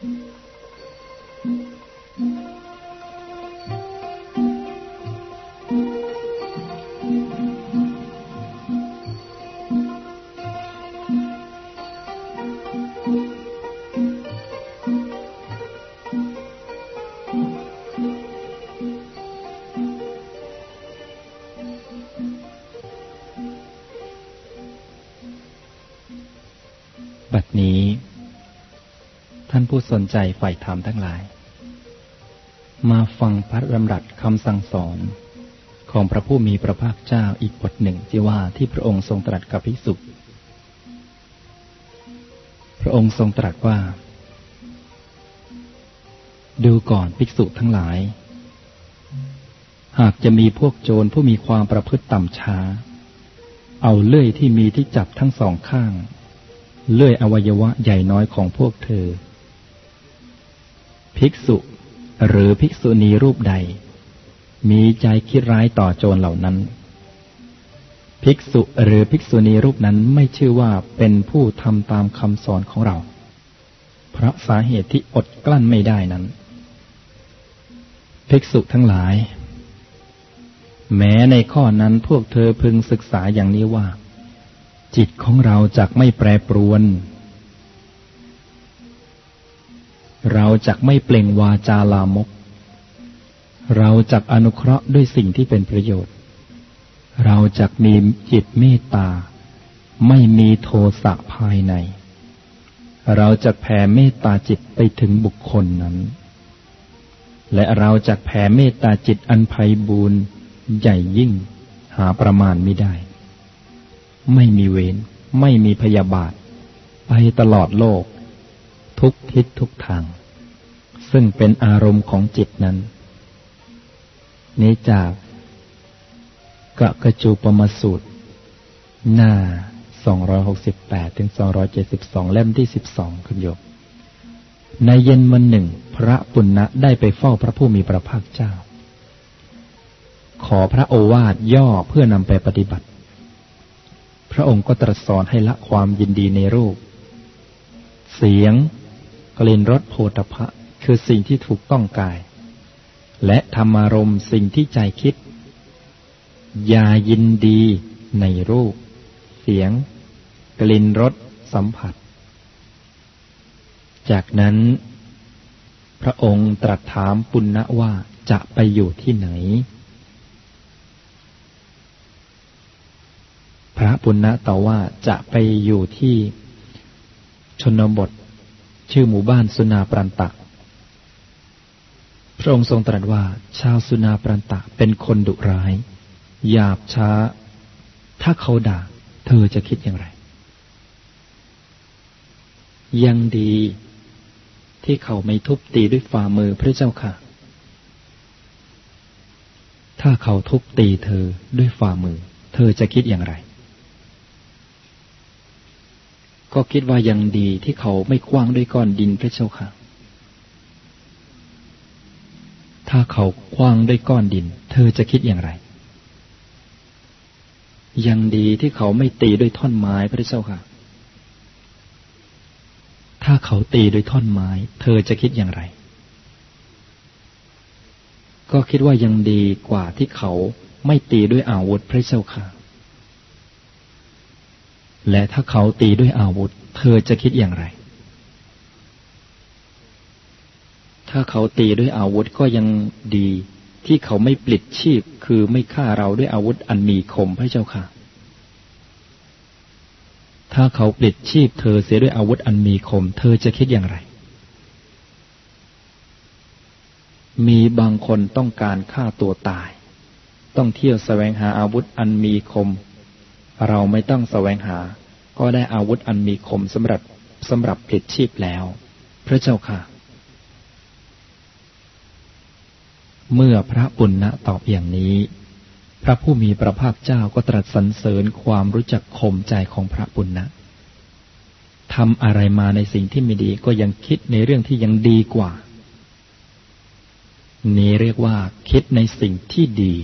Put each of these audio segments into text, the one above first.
ผู้ สนใจใฝ่ธรรมทั้งหลาย มาฟังพระดำรัสคำสั่งสอนของพระผู้มีพระภาคเจ้าอีกบทหนึ่งที่ว่าที่พระองค์ทรงตรัสกับภิกษุ พระองค์ทรงตรัสว่า ดูก่อนภิกษุทั้งหลาย หากจะมีพวกโจรผู้มีความประพฤติต่ำช้า เอาเลื่อยที่มีที่จับทั้งสองข้าง เลื่อยอวัยวะใหญ่น้อยของพวกเธอ ภิกษุหรือภิกษุณีรูปใด มีใจคิดร้ายต่อโจรเหล่านั้น ภิกษุหรือภิกษุณีรูปนั้นไม่ชื่อว่าเป็นผู้ทำตามคำสอนของเรา เพราะสาเหตุที่อดกลั้นไม่ได้นั้น ภิกษุทั้งหลาย แม้ในข้อนั้นพวกเธอพึงศึกษาอย่างนี้ว่า จิตของเราจักไม่แปรปรวน เราจักไม่เปล่งวาจาลามก เราจักอนุเคราะห์ด้วยสิ่งที่เป็นประโยชน์ เราจักมีจิตเมตตา ไม่มีโทสะภายใน เราจะแผ่เมตตาจิตไปถึงบุคคลนั้น และเราจะแผ่เมตตาจิตอันไพบูรณ์ใหญ่ยิ่ง หาประมาณไม่ได้ ไม่มีเวรไม่มีพยาบาท ไปตลอดโลก ทุกทิศทุกทาง ซึ่งเป็นอารมณ์ของจิตนั้น นี้จากกะกระจูปมสูตร หน้า 268 ถึง 272 เล่มที่ 12 คุณโยมในเย็นวันหนึ่ง พระปุณณะได้ไปเฝ้าพระผู้มีพระภาคเจ้า ขอพระโอวาทย่อเพื่อนำไปปฏิบัติ พระองค์ก็ตรัสสอนให้ละความยินดีในรูป เสียง กลิ่นรสโผฏฐะคือสิ่งที่ถูกต้องกาย และธรรมารมสิ่งที่ใจคิด อย่ายินดีในรูป เสียง กลิ่นรสสัมผัส จากนั้น พระองค์ตรัสถามปุณณะว่าจะไปอยู่ที่ไหน พระปุณณะตอบว่าจะไปอยู่ที่ชนบท ชื่อหมู่บ้านสุนาปรันตะ พระองค์ทรงตรัสว่า ชาวสุนาปรันตะเป็นคนดุร้าย หยาบช้า ถ้าเขาด่า เธอจะคิดอย่างไร ยังดีที่เขาไม่ทุบตีด้วยฝ่ามือพระเจ้าค่ะ ถ้าเขาทุบตีเธอด้วยฝ่ามือ เธอจะคิดอย่างไร ก็คิดว่ายังดีที่เขาไม่คว้างด้วยก้อนดินพระเจ้าค่ะ ถ้าเขาคว้างด้วยก้อนดิน เธอจะคิดอย่างไร ยังดีที่เขาไม่ตีด้วยท่อนไม้พระเจ้าค่ะ ถ้าเขาตีด้วยท่อนไม้ เธอจะคิดอย่างไร ก็คิดว่ายังดีกว่าที่เขาไม่ตีด้วยอาวุธพระเจ้าค่ะ และถ้าเขาตีด้วยอาวุธ เธอจะคิดอย่างไร ถ้าเขาตีด้วยอาวุธก็ยังดีที่เขาไม่ปลิดชีพคือไม่ฆ่าเราด้วยอาวุธอันมีคมพระเจ้าค่ะ ถ้าเขาปลิดชีพเธอเสียด้วยอาวุธอันมีคม เธอจะคิดอย่างไร มีบางคนต้องการฆ่าตัวตาย ต้องเที่ยวแสวงหาอาวุธอันมีคม เราไม่ต้องแสวงหา ก็ได้อาวุธอันมีคมสำหรับสำหรับผลิตชีพแล้ว พระเจ้าค่ะ เมื่อพระปุณณะตอบอย่างนี้ พระผู้มีพระภาคเจ้าก็ตรัสสรรเสริญความรู้จักข่มใจของพระปุณณะทำอะไรมาในสิ่งที่ไม่ดีก็ยังคิดในเรื่องที่ยังดีกว่า นี้เรียกว่าคิดในสิ่งที่ดี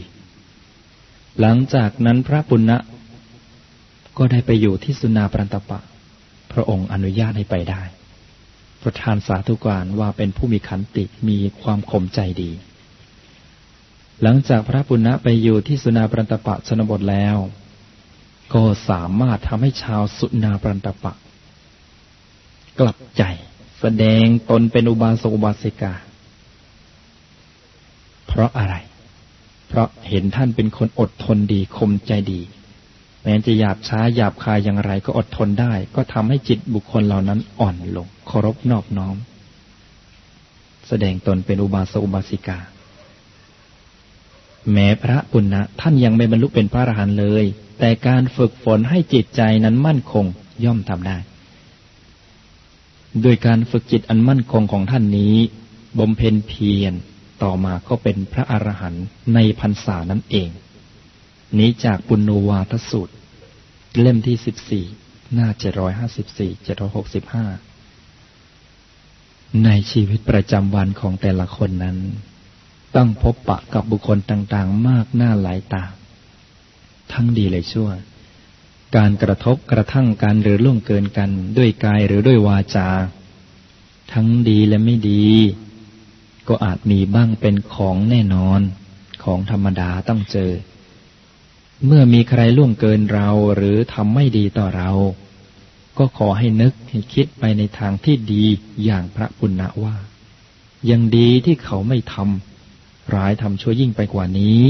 หลังจากนั้นพระปุณณะ ก็ได้ไปอยู่ที่สุนาปรันตปะ พระองค์อนุญาตให้ไปได้ ประธานสาธุการว่าเป็นผู้มีขันติมีความข่มใจดี หลังจากพระปุณณะไปอยู่ที่สุนาปรันตปะชนบทแล้ว ก็สามารถทำให้ชาวสุนาปรันตปะ กลับใจแสดงตนเป็นอุบาสกอุบาสิกา เพราะอะไร เพราะเห็นท่านเป็นคนอดทนดีคมใจดี แม้จะหยาบช้าหยาบคายอย่างไรก็อดทนได้ ก็ทำให้จิตบุคคลเหล่านั้นอ่อนลงเคารพนอบน้อม แสดงตนเป็นอุบาสกอุบาสิกา แม้พระปุณณะท่านยังไม่บรรลุเป็นพระอรหันต์เลย แต่การฝึกฝนให้จิตใจนั้นมั่นคงย่อมทำได้ โดยการฝึกจิตอันมั่นคงของท่านนี้บ่มเพนเพียรต่อมาก็เป็นพระอรหันต์ในพรรษานั้นเอง นี้จากปุณณวาทสูตร เล่มที่สิบสี่หน้าเจ็ดร้อยห้าสิบสี่เจ็ดร้อยหกสิบห้าในชีวิตประจำวันของแต่ละคนนั้น ต้องพบปะกับบุคคลต่างๆ มากหน้าหลายตา ทั้งดีเลยชั่ว การกระทบกระทั่งกันหรือล่วงเกินกัน ด้วยกายหรือด้วยวาจา ทั้งดีและไม่ดี ก็อาจมีบ้างเป็นของแน่นอน ของธรรมดาต้องเจอ เมื่อมีใครล่วงเกินเราหรือทำไม่ดีต่อเรา ก็ขอให้นึกให้คิดไปในทางที่ดีอย่างพระปุณณะว่า ยังดีที่เขาไม่ทำร้ายทำชั่วยิ่งไปกว่านี้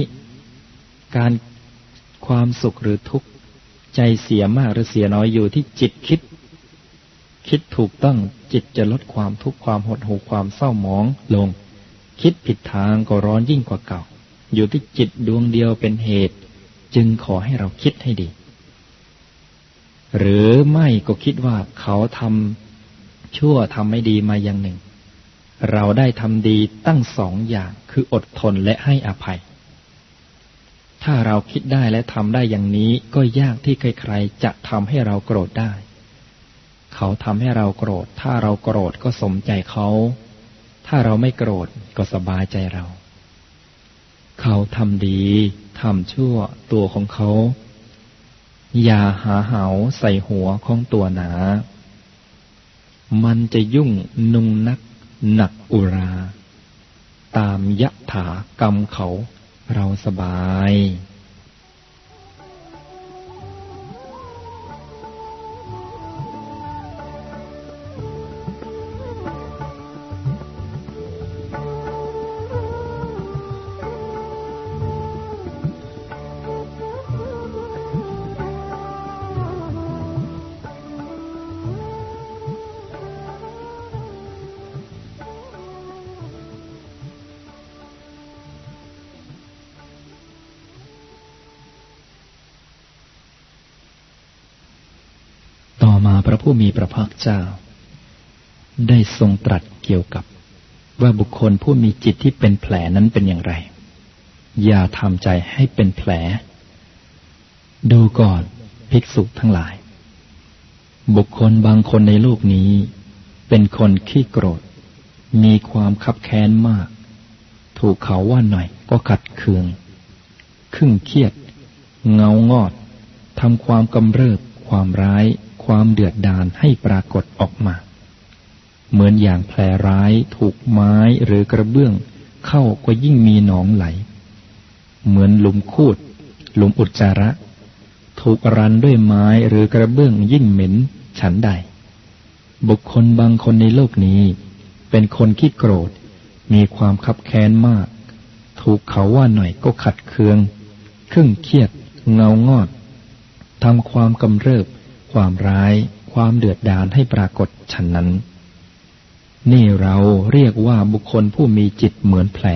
การความสุขหรือทุกข์ ใจเสียมากหรือเสียน้อยอยู่ที่จิตคิด คิดถูกต้องจิตจะลดความทุกข์ความหดหู่ความเศร้าหมองลง คิดผิดทางก็ร้อนยิ่งกว่าเก่า อยู่ที่จิตดวงเดียวเป็นเหตุ จึงขอให้เราคิดให้ดี หรือไม่ก็คิดว่าเขาทำชั่วทำไม่ดีมาอย่างหนึ่ง เราได้ทำดีตั้งสองอย่างคืออดทนและให้อภัย ถ้าเราคิดได้และทำได้อย่างนี้ก็ยากที่ใครๆจะทำให้เราโกรธได้ เขาทำให้เราโกรธ ถ้าเราโกรธก็สมใจเขา ถ้าเราไม่โกรธก็สบายใจเรา เขาทำดี ทำชั่วตัวของเขา อย่าหาเหาใส่หัวของตัวหนา มันจะยุ่งนุ่งนักหนักอุรา ตามยะถากรรมเขาเราสบาย เจ้า ได้ทรงตรัสเกี่ยวกับ ว่าบุคคลผู้มีจิตที่เป็นแผลนั้นเป็นอย่างไร อย่าทำใจให้เป็นแผล ดูก่อนภิกษุทั้งหลาย บุคคลบางคนในโลกนี้ เป็นคนขี้โกรธ มีความคับแค้นมาก ถูกเขาว่าหน่อยก็ขัดเคือง ครึ่งเครียด เงางอดทำความกำเริบความร้าย ความเดือดดาลให้ปรากฏออกมา เหมือนอย่างแผลร้ายถูกไม้หรือกระเบื้องเข้าก็ยิ่งมีหนองไหล เหมือนหลุมคูด หลุมอุจจาระ ถูกรันด้วยไม้หรือกระเบื้องยิ่งเหม็นฉันใด บุคคลบางคนในโลกนี้ เป็นคนคิดโกรธ มีความคับแค้นมาก ถูกเขาว่าหน่อยก็ขัดเคืองครึ่งเครียด เงางอดทำความกำเริบ ความร้าย ความเดือดดาลให้ปรากฏฉันนั้น นี่เราเรียกว่าบุคคลผู้มีจิตเหมือนแผล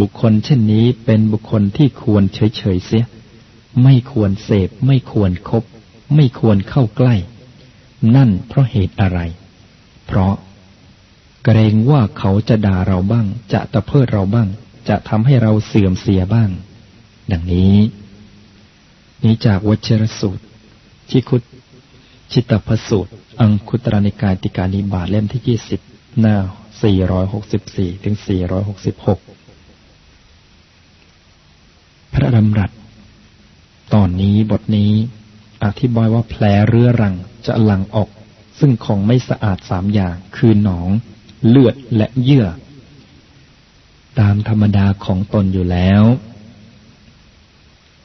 บุคคลเช่นนี้เป็นบุคคลที่ควรเฉยๆเสีย ไม่ควรเสพ ไม่ควรครบไม่ควรเข้าใกล้ นั่นเพราะเหตุอะไร เพราะ เกรงว่าเขาจะด่าเราบ้าง จะตะเพิดเราบ้าง จะทำให้เราเสื่อมเสียบ้าง ดังนี้ นี้จากวัชรสูตร ชิคุตชิตพสูตร อังคุตรนิกายติกานิบาตเล่มที่ยี่สิบหน้าสี่ร้อยหกสิบสี่ถึงสี่ร้อยหกสิบหกพระดำรัส ตอนนี้บทนี้อธิบายว่าแผลเรื้อรังจะหลังออก ซึ่งของไม่สะอาดสามอย่าง คือหนอง เลือดและเยื่อ ตามธรรมดาของตนอยู่แล้ว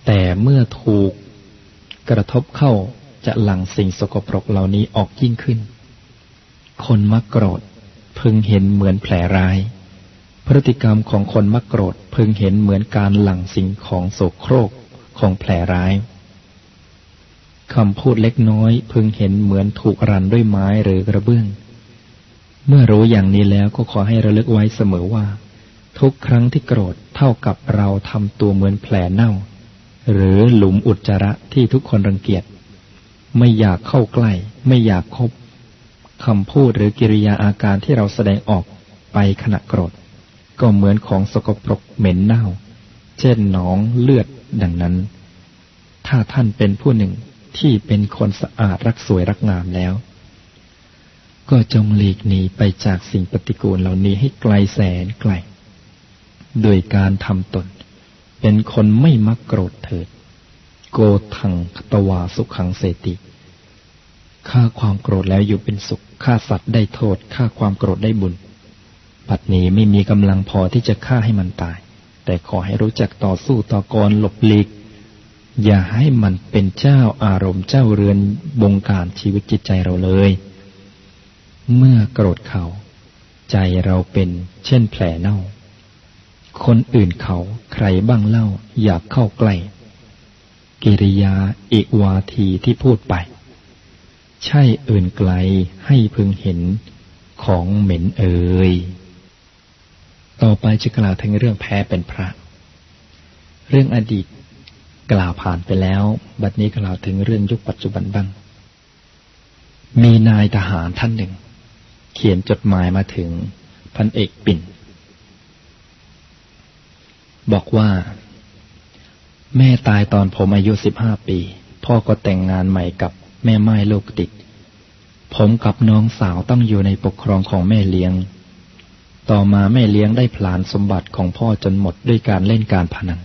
แต่เมื่อถูก กระทบเข้าจะหลั่งสิ่งสกปรกเหล่านี้ออกยิ่งขึ้น คนมักโกรธพึงเห็นเหมือนแผลร้าย พฤติกรรมของคนมักโกรธพึงเห็นเหมือนการหลั่งสิ่งของโสโครกของแผลร้ายคำพูดเล็กน้อย พึงเห็นเหมือนถูกรันด้วยไม้หรือกระเบื้อง เมื่อรู้อย่างนี้แล้วก็ขอให้ระลึกไว้เสมอว่า ทุกครั้งที่โกรธเท่ากับเราทำตัวเหมือนแผลเน่า หรือหลุมอุจจาระที่ทุกคนรังเกียจ ไม่อยากเข้าใกล้ ไม่อยากคบคำพูดหรือกิริยาอาการที่เราแสดงออกไปขณะโกรธ ก็เหมือนของสกปรกเหม็นเน่า เช่นหนองเลือดดังนั้น ถ้าท่านเป็นผู้หนึ่งที่เป็นคนสะอาดรักสวยรักงามแล้ว ก็จงหลีกหนีไปจากสิ่งปฏิกูลเหล่านี้ให้ไกลแสนไกล โดยการทำตน เป็นคนไม่มักโกรธเถิด โกทังคตวาสุขังเสติฆ่าความโกรธแล้วอยู่เป็นสุขฆ่าสัตว์ได้โทษฆ่าความโกรธได้บุญปัดนี้ไม่มีกำลังพอที่จะฆ่าให้มันตาย แต่ขอให้รู้จักต่อสู้ต่อกรหลบหลีก อย่าให้มันเป็นเจ้าอารมณ์เจ้าเรือนบงการชีวิตจิตใจเราเลย เมื่อโกรธเขา ใจเราเป็นเช่นแผลเน่า คนอื่นเขาใครบ้างเล่า อยากเข้าใกล้ กิริยาอีกวาทีที่พูดไป ใช่อื่นไกลให้พึงเห็นของเหม็นเอ่ยต่อไปจะกล่าวถึงเรื่องแพ้เป็นพระ เรื่องอดีตกล่าวผ่านไปแล้ว บัดนี้กล่าวถึงเรื่องยุคปัจจุบันบ้าง มีนายทหารท่านหนึ่ง เขียนจดหมายมาถึงพันเอกปิ่น บอกว่า แม่ตายตอนผมอายุสิบห้าปี พ่อก็แต่งงานใหม่กับแม่ไม้ลูกติด ผมกับน้องสาวต้องอยู่ในปกครองของแม่เลี้ยง ต่อมาแม่เลี้ยงได้ผลานสมบัติของพ่อจนหมดด้วยการเล่นการพนัน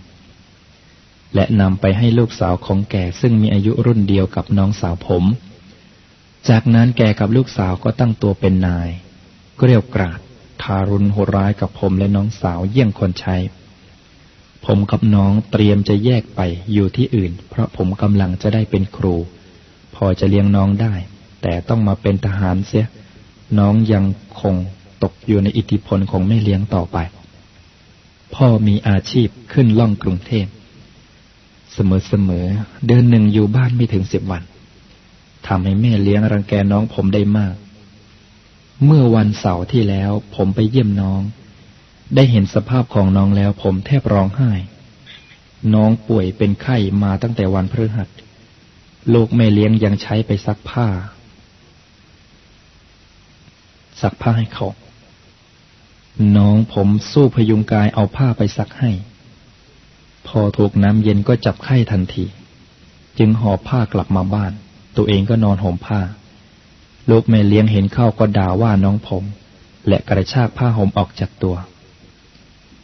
และนำไปให้ลูกสาวของแกซึ่งมีอายุรุ่นเดียวกับน้องสาวผม จากนั้นแกกับลูกสาวก็ตั้งตัวเป็นนาย เกลียวกราดทารุณโหดร้ายกับผมและน้องสาวเยี่ยงคนใช้ ผมกับน้องเตรียมจะแยกไปอยู่ที่อื่น เพราะผมกำลังจะได้เป็นครู พอจะเลี้ยงน้องได้ แต่ต้องมาเป็นทหารเสีย น้องยังคงตกอยู่ในอิทธิพลของแม่เลี้ยงต่อไป พ่อมีอาชีพขึ้นล่องกรุงเทพเสมอๆเดือนหนึ่งอยู่บ้านไม่ถึงสิบวันทำให้แม่เลี้ยงรังแกน้องผมได้มาก เมื่อวันเสาร์ที่แล้วผมไปเยี่ยมน้อง ได้เห็นสภาพของน้องแล้วผมแทบร้องไห้ น้องป่วยเป็นไข้มาตั้งแต่วันพฤหัส ลูกแม่เลี้ยงยังใช้ไปซักผ้า ซักผ้าให้เขา น้องผมสู้พยุงกายเอาผ้าไปซักให้ พอถูกน้ำเย็นก็จับไข้ทันที จึงหอบผ้ากลับมาบ้าน ตัวเองก็นอนห่มผ้า ลูกแม่เลี้ยงเห็นเข้าก็ด่าว่าน้องผม และกระชากผ้าห่มออกจากตัว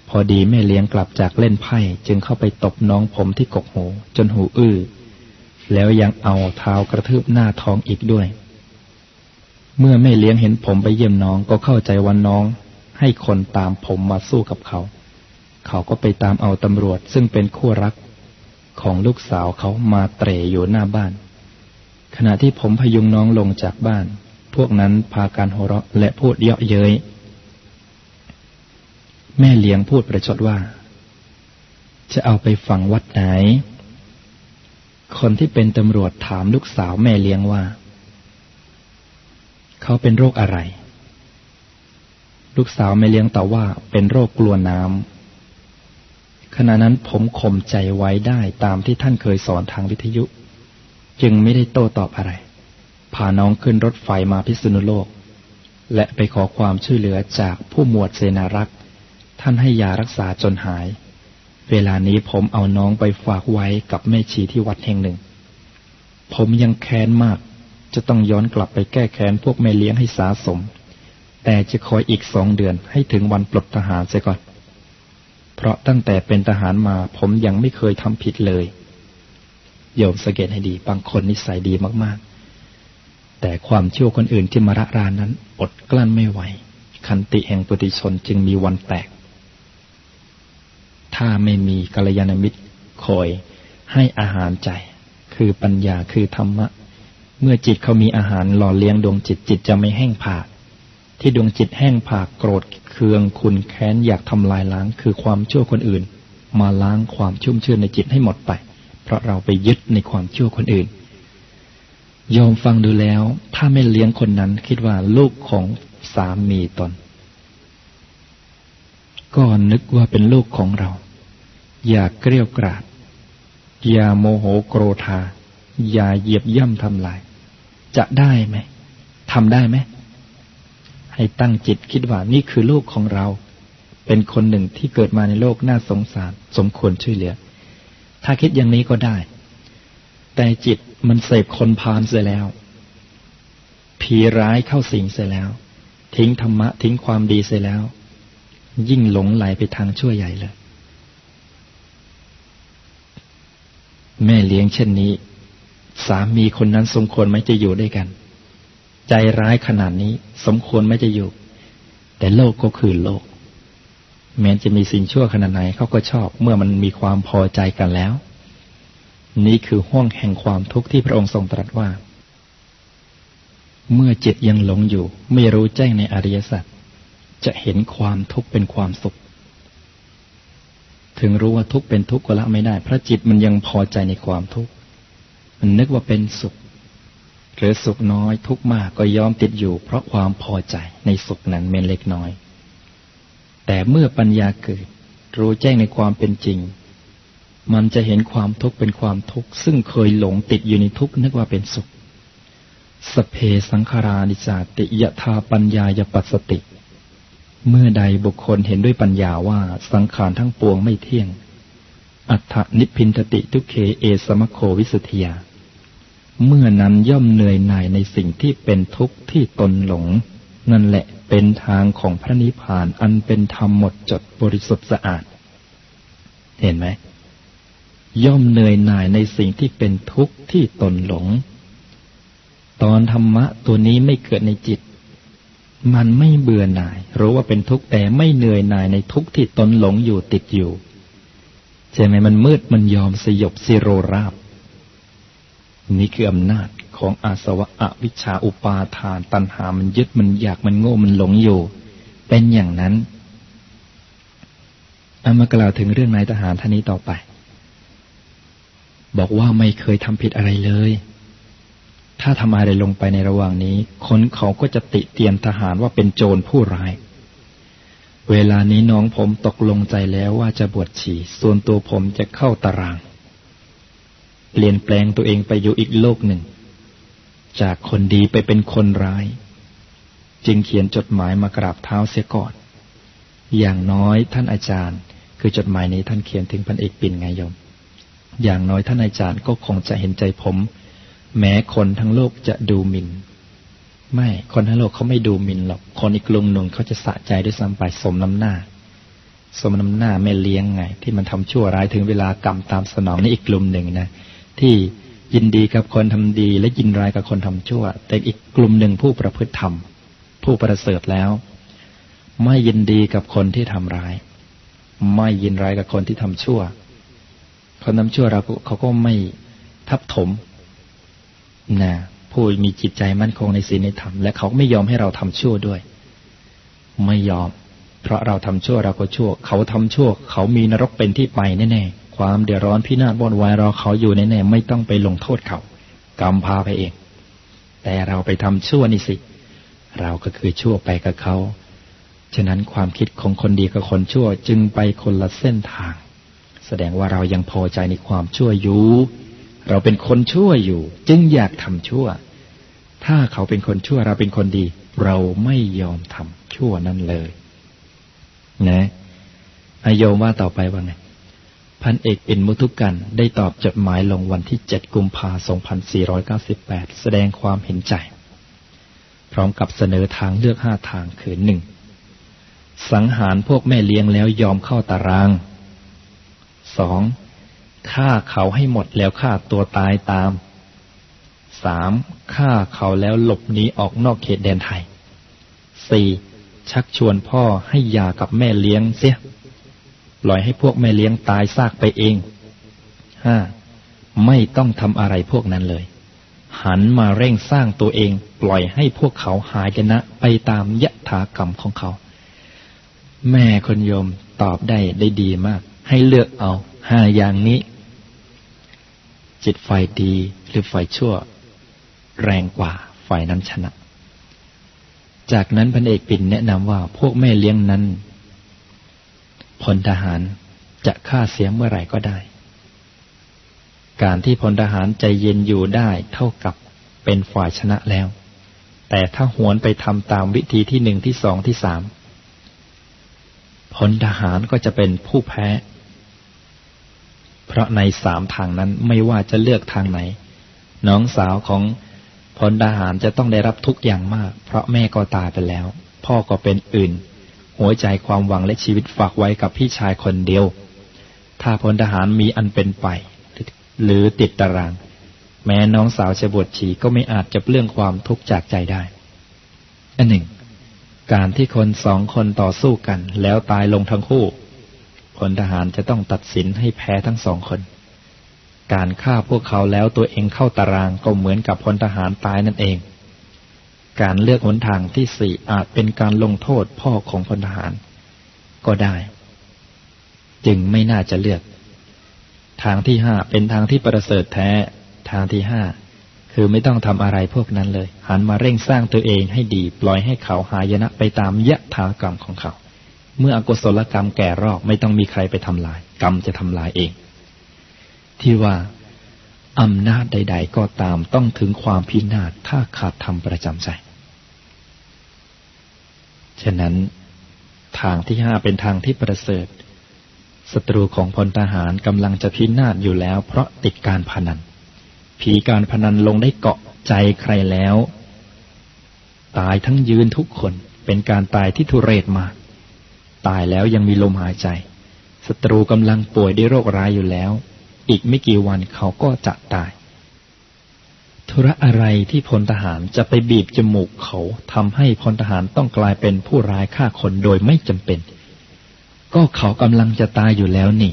พอดีแม่เลี้ยงกลับจากเล่นไพ่จึงเข้าไปตบน้องผมที่กกหู จนหูอื้อ แล้วยังเอาเท้ากระทืบหน้าท้องอีกด้วย เมื่อแม่เลี้ยงเห็นผมไปเยี่ยมน้องก็เข้าใจว่าน้อง ให้คนตามผมมาสู้กับเขา เขาก็ไปตามเอาตำรวจซึ่งเป็นคู่รัก ของลูกสาวเขามาเตะอยู่หน้าบ้าน ขณะที่ผมพยุงน้องลงจากบ้าน พวกนั้นพาการหัวเราะและพูดเยาะเย้ย แม่เลี้ยงพูดประชดว่า จะเอาไปฝังวัดไหน คนที่เป็นตำรวจถามลูกสาวแม่เลี้ยงว่า เขาเป็นโรคอะไร ลูกสาวแม่เลี้ยงตอบว่าเป็นโรคกลัวน้ำขณะนั้นผมข่มใจไว้ได้ตามที่ท่านเคยสอนทางวิทยุ จึงไม่ได้โต้ตอบอะไร พาน้องขึ้นรถไฟมาพิษณุโลก และไปขอความช่วยเหลือจากผู้หมวดเสนารักษ์ ท่านให้ยารักษาจนหาย เวลานี้ผมเอาน้องไปฝากไว้กับแม่ชีที่วัดแห่งหนึ่ง ผมยังแค้นมาก จะต้องย้อนกลับไปแก้แค้นพวกแม่เลี้ยงให้สาสม แต่จะคอยอีกสองเดือนให้ถึงวันปลดทหารเสียก่อน เพราะตั้งแต่เป็นทหารมาผมยังไม่เคยทำผิดเลย โยมสังเกตให้ดี บางคนนิสัยดีมากๆ แต่ความชั่วคนอื่นที่มาระรานนั้นอดกลั้นไม่ไหว คันติแห่งปฏิชนจึงมีวันแตก ถ้าไม่มีกัลยาณมิตรคอยให้อาหารใจ คือปัญญาคือธรรมะ เมื่อจิตเขามีอาหารหล่อเลี้ยงดวงจิตจิตจะไม่แห้งผาก ที่ดวงจิตแห้งผากโกรธเคืองคุณแค้นอยากทำลายล้าง คือความชั่วคนอื่น มาล้างความชุ่มชื่นในจิตให้หมดไป เพราะเราไปยึดในความชั่วคนอื่นยอมฟังดูแล้ว ถ้าไม่เลี้ยงคนนั้น คิดว่าลูกของสามีตน ก็นึกว่าเป็นลูกของเรา อย่าเกลียวกราด อย่าโมโหโกรธา อย่าเหยียบย่ำทำลาย จะได้ไหมทำได้ไหมให้ตั้งจิตคิดว่านี่คือลูกของเรา เป็นคนหนึ่งที่เกิดมาในโลกน่าสงสาร สมควรช่วยเหลือ ถ้าคิดอย่างนี้ก็ได้ แต่จิตมันเสพคนพาลเสียแล้ว ผีร้ายเข้าสิงเสียแล้ว ทิ้งธรรมะทิ้งความดีเสียแล้ว ยิ่งหลงไหลไปทางชั่วใหญ่เลย แม่เลี้ยงเช่นนี้ สามีคนนั้นสมควรไหมจะอยู่ด้วยกัน ใจร้ายขนาดนี้ สมควรไหมจะอยู่ แต่โลกก็คือโลก แม้จะมีสิ่งชั่วขนาดไหนเขาก็ชอบเมื่อมันมีความพอใจกันแล้ว นี้คือห้วงแห่งความทุกข์ที่พระองค์ทรงตรัสว่า เมื่อจิตยังหลงอยู่ ไม่รู้แจ้งในอริยสัจจะเห็นความทุกข์เป็นความสุข ถึงรู้ว่าทุกเป็นทุกข์ก็ละไม่ได้ พระจิตมันยังพอใจในความทุกข์มันนึกว่าเป็นสุข หรือสุขน้อยทุกข์มากก็ยอมติดอยู่ เพราะความพอใจในสุขนั้นเมนเล็กน้อย แต่เมื่อปัญญาเกิด รู้แจ้งในความเป็นจริง มันจะเห็นความทุกข์เป็นความทุกข์ ซึ่งเคยหลงติดอยู่ในทุกข์นึกว่าเป็นสุขสเพสังขารานิจาติยะธาปัญญายปัสสติ เมื่อใดบุคคลเห็นด้วยปัญญาว่าสังขารทั้งปวงไม่เที่ยง อัฏฐนิพินทติทุเคเอสมโควิสุทธิยา เมื่อนั้นย่อมเหนื่อยหน่ายในสิ่งที่เป็นทุกข์ที่ตนหลง นั่นแหละเป็นทางของพระนิพพานอันเป็นธรรมหมดจดบริสุทธิ์สะอาด เห็นไหม ย่อมเหนื่อยหน่ายในสิ่งที่เป็นทุกข์ที่ตนหลง ตอนธรรมะตัวนี้ไม่เกิดในจิต มันไม่เบื่อหน่าย รู้ว่าเป็นทุกข์แต่ไม่เหนื่อยหน่ายในทุกข์ที่ตนหลงอยู่ติดอยู่ใช่ไหมมันมืดมันยอมสยบสิโรราบ นี่คืออำนาจของอาสวะอวิชชาอุปาทาน ตัณหามันยึดมันอยากมันโง่มันหลงอยู่ เป็นอย่างนั้นเอามากล่าวถึงเรื่องนายทหารท่านนี้ต่อไป บอกว่าไม่เคยทำผิดอะไรเลย ถ้าทำอะไรลงไปในระหว่างนี้ คนเขาก็จะติเตียนทหารว่าเป็นโจรผู้ร้าย เวลานี้น้องผมตกลงใจแล้วว่าจะบวชชีส่วนตัวผมจะเข้าตาราง เปลี่ยนแปลงตัวเองไปอยู่อีกโลกหนึ่ง จากคนดีไปเป็นคนร้าย จึงเขียนจดหมายมากราบเท้าเสียก่อน อย่างน้อยท่านอาจารย์ คือจดหมายนี้ท่านเขียนถึงพันเอกปิ่นไงยม อย่างน้อยท่านอาจารย์ก็คงจะเห็นใจผม แม้คนทั้งโลกจะดูหมิน่นไม่คนทั้งโลกเขาไม่ดูหมิ่นหรอก คนอีกกลุ่มหนึ่งเขาจะสะใจด้วยซ้ำไปสมน้ำหน้า สมน้ำหน้าไม่เลี้ยงไง ที่มันทำชั่วร้ายถึงเวลากรรมตามสนองนี่อีกกลุ่มหนึ่งนะที่ยินดีกับคนทำดี และยินร้ายกับคนทำชั่ว แต่อีกกลุ่มหนึ่งผู้ประพฤติธรรม ผู้ประเสริฐแล้ว ไม่ยินดีกับคนที่ทำร้าย ไม่ยินร้ายกับคนที่ทำชั่ว คนน้ำชั่วเราเขาก็ไม่ทับถม นะผู้มีจิตใจมั่นคงในศีลในธรรมและเขาไม่ยอมให้เราทำชั่วด้วย ไม่ยอม เพราะเราทำชั่วเราก็ชั่ว เขาทำชั่ว เขามีนรกเป็นที่ไปแน่ๆความเดือดร้อนพินาศบนวายรอเขาอยู่แน่ๆไม่ต้องไปลงโทษเขา กรรมพาไปเอง แต่เราไปทำชั่วนี่สิ เราก็คือชั่วไปกับเขาฉะนั้นความคิดของคนดีกับคนชั่วจึงไปคนละเส้นทาง แสดงว่าเรายังพอใจในความชั่วอยู่ เราเป็นคนชั่วอยู่ จึงอยากทำชั่ว ถ้าเขาเป็นคนชั่วเราเป็นคนดี เราไม่ยอมทำชั่วนั่นเลย นะอายมว่าต่อไปว่าไงพันเอกอินมุทุกันได้ตอบจดหมายลงวันที่ 7 กุมภาพันธ์ 2498 แสดงความเห็นใจ พร้อมกับเสนอทางเลือกห้าทางคือหนึ่งสังหารพวกแม่เลี้ยงแล้วยอมเข้าตารางสอง ฆ่าเขาให้หมดแล้วฆ่าตัวตายตามสามฆ่าเขาแล้วหลบหนีออกนอกเขตแดนไทยสี่ชักชวนพ่อให้ยากับแม่เลี้ยงเสียปล่อยให้พวกแม่เลี้ยงตายซากไปเองห้าไม่ต้องทำอะไรพวกนั้นเลย หันมาเร่งสร้างตัวเอง ปล่อยให้พวกเขาหายกันนะ ไปตามยะถากรรมของเขา แม่คนโยมตอบได้ได้ดีมาก ให้เลือกเอาห้าอย่างนี้ จิตไฟดีหรือไฟชั่ว แรงกว่าฝ่ายนั้นชนะ จากนั้นพันเอกปิ่นแนะนำว่าพวกแม่เลี้ยงนั้นพลทหารจะฆ่าเสียเมื่อไหร่ก็ได้ การที่พลทหารใจเย็นอยู่ได้เท่ากับเป็นฝ่ายชนะแล้ว แต่ถ้าหวนไปทำตามวิธีที่หนึ่งที่สองที่สามพลทหารก็จะเป็นผู้แพ้ เพราะในสามทางนั้นไม่ว่าจะเลือกทางไหน น้องสาวของพลทหารจะต้องได้รับทุกอย่างมาก เพราะแม่ก็ตายไปแล้ว พ่อก็เป็นอื่น หัวใจความหวังและชีวิตฝากไว้กับพี่ชายคนเดียว ถ้าพลทหารมีอันเป็นไป หรือติดตาราง แม้น้องสาวจะบวชชีก็ไม่อาจจะเปลื้องความทุกข์จากใจได้อันหนึ่ง การที่คนสองคนต่อสู้กัน แล้วตายลงทั้งคู่ พลทหารจะต้องตัดสินให้แพ้ทั้งสองคน การฆ่าพวกเขาแล้วตัวเองเข้าตารางก็เหมือนกับพลทหารตายนั่นเอง การเลือกหนทางที่สี่อาจเป็นการลงโทษพ่อของพลทหาร ก็ได้ จึงไม่น่าจะเลือก ทางที่ห้าเป็นทางที่ประเสริฐแท้ ทางที่ห้าคือไม่ต้องทำอะไรพวกนั้นเลย หันมาเร่งสร้างตัวเองให้ดี ปล่อยให้เขาหายนะไปตามยะถากรรมของเขา เมื่ออกุศลกรรมแก่รอบไม่ต้องมีใครไปทำลาย กรรมจะทำลายเอง ที่ว่าอำนาจใด ๆ ก็ตามต้องถึงความพินาศถ้าขาดธรรมประจำใจ ฉะนั้นทางที่ห้าเป็นทางที่ประเสริฐศัตรูของพลทหารกำลังจะพินาศอยู่แล้ว เพราะติดการพนัน ผีการพนันลงได้เกาะใจใครแล้ว ตายทั้งยืนทุกคนเป็นการตายที่ทุเรศมาก ตายแล้วยังมีลมหายใจศัตรูกำลังป่วยด้วยโรคร้ายอยู่แล้ว อีกไม่กี่วันเขาก็จะตาย ธุระอะไรที่พลทหารจะไปบีบจมูกเขาทำให้พลทหารต้องกลายเป็นผู้ร้ายฆ่าคนโดยไม่จำเป็น ก็เขากำลังจะตายอยู่แล้วนี่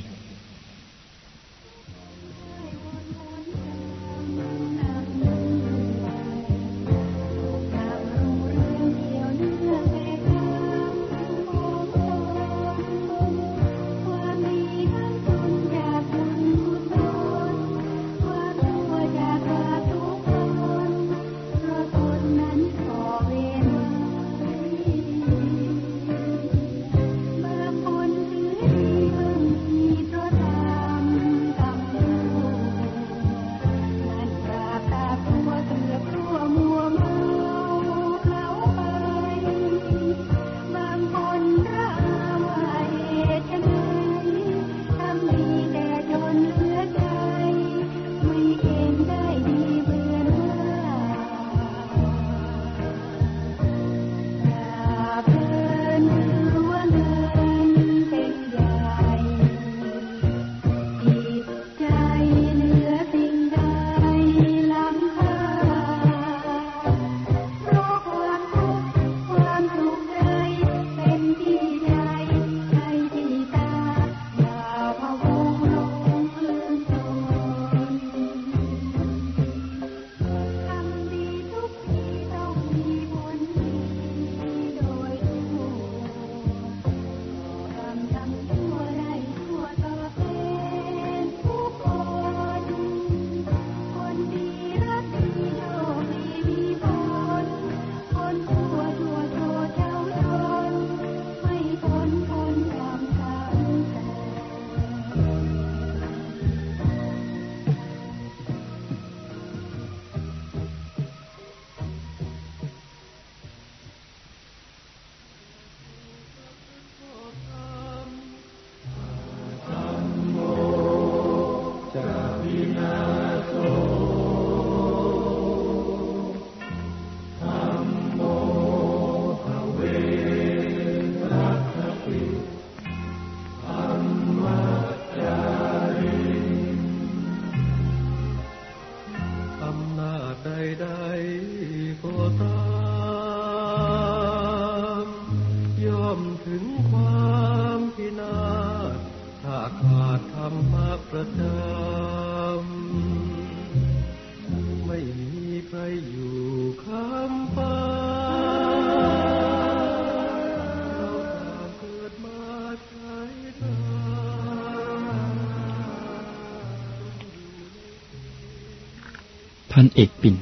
ันเอกปิ่น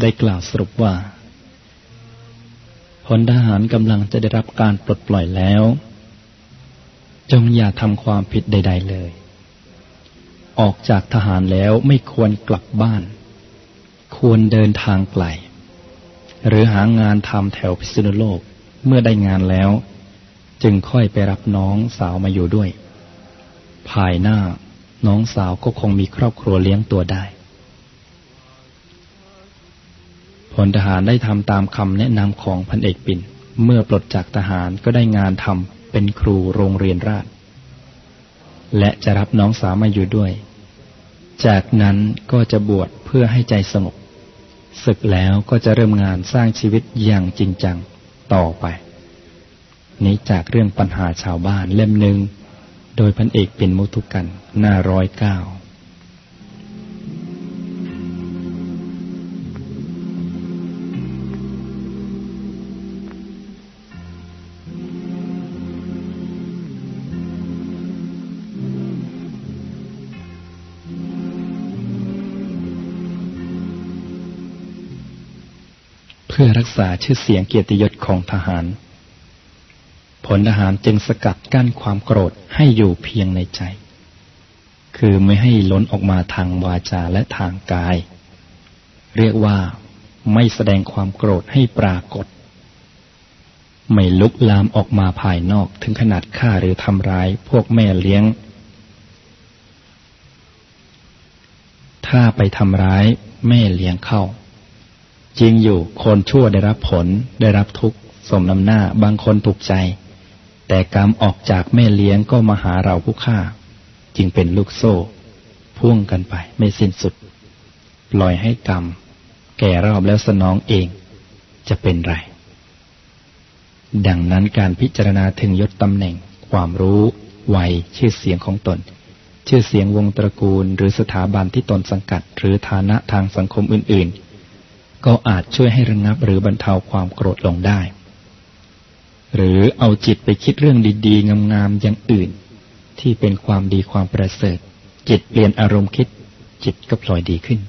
ได้กล่าวสรุปว่าพลทหารกำลังจะได้รับการปลดปล่อยแล้ว จงอย่าทำความผิดใด ๆเลย ออกจากทหารแล้วไม่ควรกลับบ้าน ควรเดินทางไกล หรือหางานทำแถวพิษณุโลกเมื่อได้งานแล้ว จึงค่อยไปรับน้องสาวมาอยู่ด้วย ภายหน้าน้องสาวก็คงมีครอบครัวเลี้ยงตัวได้ พลทหารได้ทำตามคำแนะนำของพันเอกปิ่น เมื่อปลดจากทหารก็ได้งานทำเป็นครูโรงเรียนราช และจะรับน้องสาวมาอยู่ด้วย จากนั้นก็จะบวชเพื่อให้ใจสงบศึกแล้วก็จะเริ่มงานสร้างชีวิตอย่างจริงจังต่อไป นี้จากเรื่องปัญหาชาวบ้านเล่มหนึ่งโดยพันเอกปิ่นมุทุกันหน้าร้อยเก้า พื่อรักษาชื่อเสียงเกียรติยศของทหาร ผลทหารจึงสกัดกั้นความโกรธให้อยู่เพียงในใจ คือไม่ให้ล้นออกมาทางวาจาและทางกาย เรียกว่าไม่แสดงความโกรธให้ปรากฏ ไม่ลุกลามออกมาภายนอกถึงขนาดฆ่าหรือทำร้ายพวกแม่เลี้ยง ถ้าไปทำร้ายแม่เลี้ยงเข้า จริงอยู่คนชั่วได้รับผลได้รับทุกข์สมน้ำหน้าบางคนถูกใจ แต่กรรมออกจากแม่เลี้ยงก็มาหาเราผู้ฆ่า จึงเป็นลูกโซ่พ่วงกันไปไม่สิ้นสุด ปล่อยให้กรรม แก่รอบแล้วสนองเองจะเป็นไร ดังนั้นการพิจารณาถึงยศตำแหน่ง ความรู้ วัย ชื่อเสียงของตน ชื่อเสียงวงตระกูล หรือสถาบันที่ตนสังกัด หรือฐานะทางสังคมอื่น ๆ ก็อาจช่วยให้ระงงับหรือบรรเทาความโกรธลงได้ หรือเอาจิตไปคิดเรื่องดีๆ งามๆอย่างอื่น ที่เป็นความดีความประเสริฐ จิตเปลี่ยนอารมณ์คิด จิตก็พลอยดีขึ้น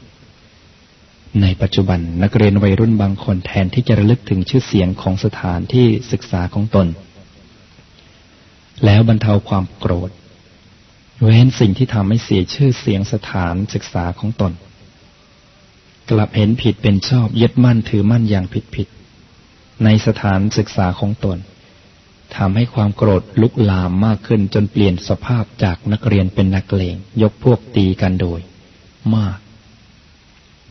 ในปัจจุบันนักเรียนวัยรุ่นบางคนแทนที่จะระลึกถึงชื่อเสียงของสถานที่ศึกษาของตน แล้วบรรเทาความโกรธ เว้นสิ่งที่ทำให้เสียชื่อเสียงสถานศึกษาของตน กลับเห็นผิดเป็นชอบยึดมั่นถือมั่นอย่างผิดผิด ในสถานศึกษาของตนทำให้ความโกรธลุกลามมากขึ้นจนเปลี่ยนสภาพจากนักเรียนเป็นนักเลงยกพวกตีกันโดย มาก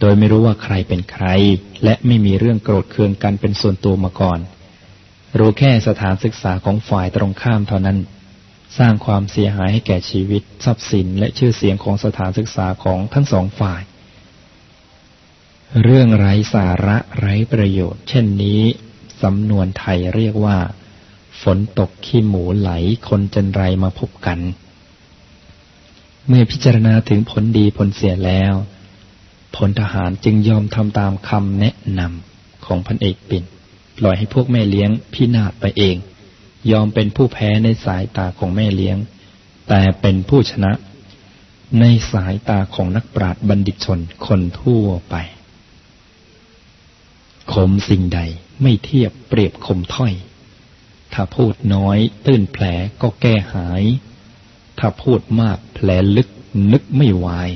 โดยไม่รู้ว่าใครเป็นใคร และไม่มีเรื่องโกรธเคืองกันเป็นส่วนตัวมาก่อน รู้แค่สถานศึกษาของฝ่ายตรงข้ามเท่านั้น สร้างความเสียหายให้แก่ชีวิต ทรัพย์สินและชื่อเสียงของสถานศึกษาของทั้งสองฝ่าย เรื่องไร้สาระไร้ประโยชน์ เช่นนี้ สำนวนไทยเรียกว่า ฝนตกขี้หมูไหลคนจันไรมาพบกัน เมื่อพิจารณาถึงผลดีผลเสียแล้วพลทหารจึงยอมทำตามคำแนะนำของพันเอกปิ่นปล่อยให้พวกแม่เลี้ยงพินาศไปเอง ยอมเป็นผู้แพ้ในสายตาของแม่เลี้ยง แต่เป็นผู้ชนะ ในสายตาของนักปราชญ์บัณฑิตชนคนทั่วไป คมสิ่งใดไม่เทียบเปรียบคมถ้อย ถ้าพูดน้อยตื้นแผลก็แก้หาย ถ้าพูดมากแผลลึกนึกไม่วาย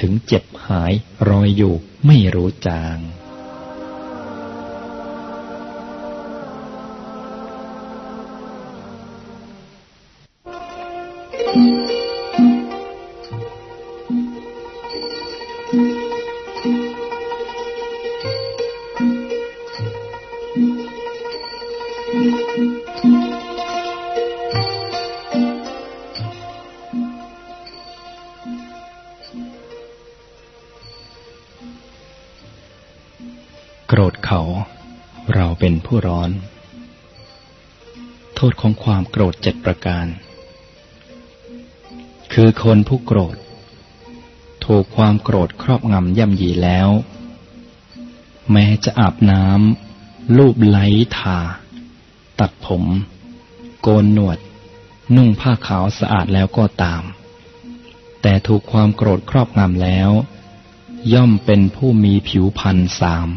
ถึงเจ็บหายรอยอยู่ไม่รู้จาง เราเป็นผู้ร้อน โทษของความโกรธเจ็ดประการ คือคนผู้โกรธ ถูกความโกรธครอบงำย่ำยีแล้ว แม้จะอาบน้ำลูบไล้ทา ตัดผม โกนหนวด นุ่งผ้าขาวสะอาดแล้วก็ตาม แต่ถูกความโกรธครอบงำแล้ว ย่อมเป็นผู้มีผิวพันธ์สาม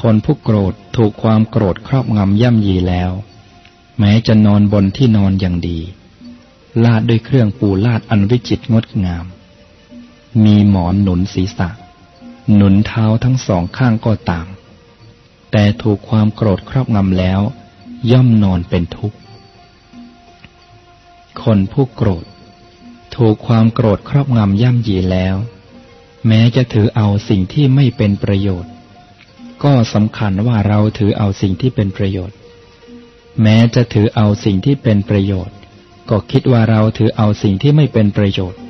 คนผู้โกรธถูกความโกรธครอบงำย่ำยีแล้ว แม้จะนอนบนที่นอนอย่างดี ลาดด้วยเครื่องปูลาดอันวิจิตรงดงาม มีหมอนหนุนศีรษะ หนุนเท้าทั้งสองข้างก็ตาม แต่ถูกความโกรธครอบงำแล้ว ย่อมนอนเป็นทุกข์ คนผู้โกรธ ถูกความโกรธครอบงำย่ำยีแล้ว แม้จะถือเอาสิ่งที่ไม่เป็นประโยชน์ ก็สำคัญว่าเราถือเอาสิ่งที่เป็นประโยชน์ แม้จะถือเอาสิ่งที่เป็นประโยชน์ ก็คิดว่าเราถือเอาสิ่งที่ไม่เป็นประโยชน์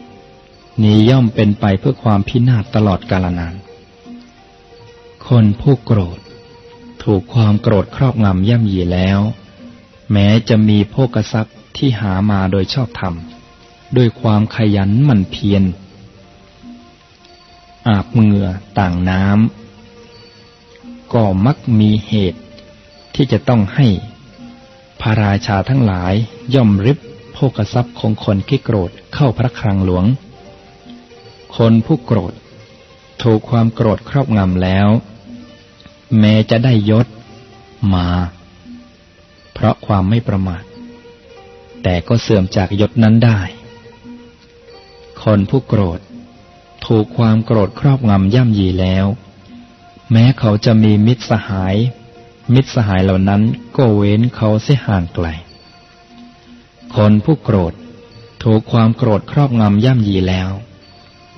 นี้ย่อมเป็นไปเพื่อความพินาศตลอดกาลนาน คนผู้โกรธ ถูกความโกรธครอบงำย่ำยีแล้ว แม้จะมีโภกทรัพย์ที่หามาโดยชอบธรรมด้วยความขยันหมั่นเพียรอาบเหงื่อต่างน้ำ ก็มักมีเหตุ ที่จะต้องให้พระราชาทั้งหลายย่อมริบโภกทรัพย์ของคนที่โกรธเข้าพระครังหลวง คนผู้โกรธ ถูกความโกรธครอบงำแล้ว แม้จะได้ยศมา เพราะความไม่ประมาท แต่ก็เสื่อมจากยศนั้นได้ คนผู้โกรธ ถูกความโกรธครอบงำย่ำยีแล้ว แม้เขาจะมีมิตรสหาย มิตรสหายเหล่านั้นก็เว้นเขาเสียห่างไกล คนผู้โกรธ ถูกความโกรธครอบงำย่ำยีแล้ว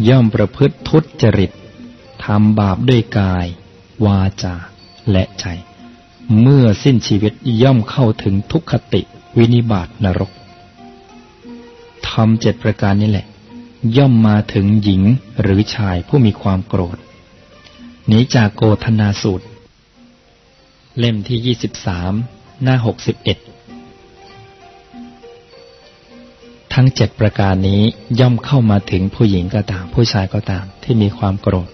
ย่อมประพฤติทุจริตทำบาปด้วยกาย วาจา และใจ เมื่อสิ้นชีวิตย่อมเข้าถึงทุกขติวินิบาตนรกทำเจ็ดประการนี้แหละ ย่อมมาถึงหญิงหรือชายผู้มีความโกรธ นี้จากโกธนาสูตร เล่มที่ยี่สิบสามหน้าหกสิบเอ็ดทั้งเจ็ดประการนี้ย่อมเข้ามาถึงผู้หญิงก็ตาม ผู้ชายก็ตามที่มีความโกรธ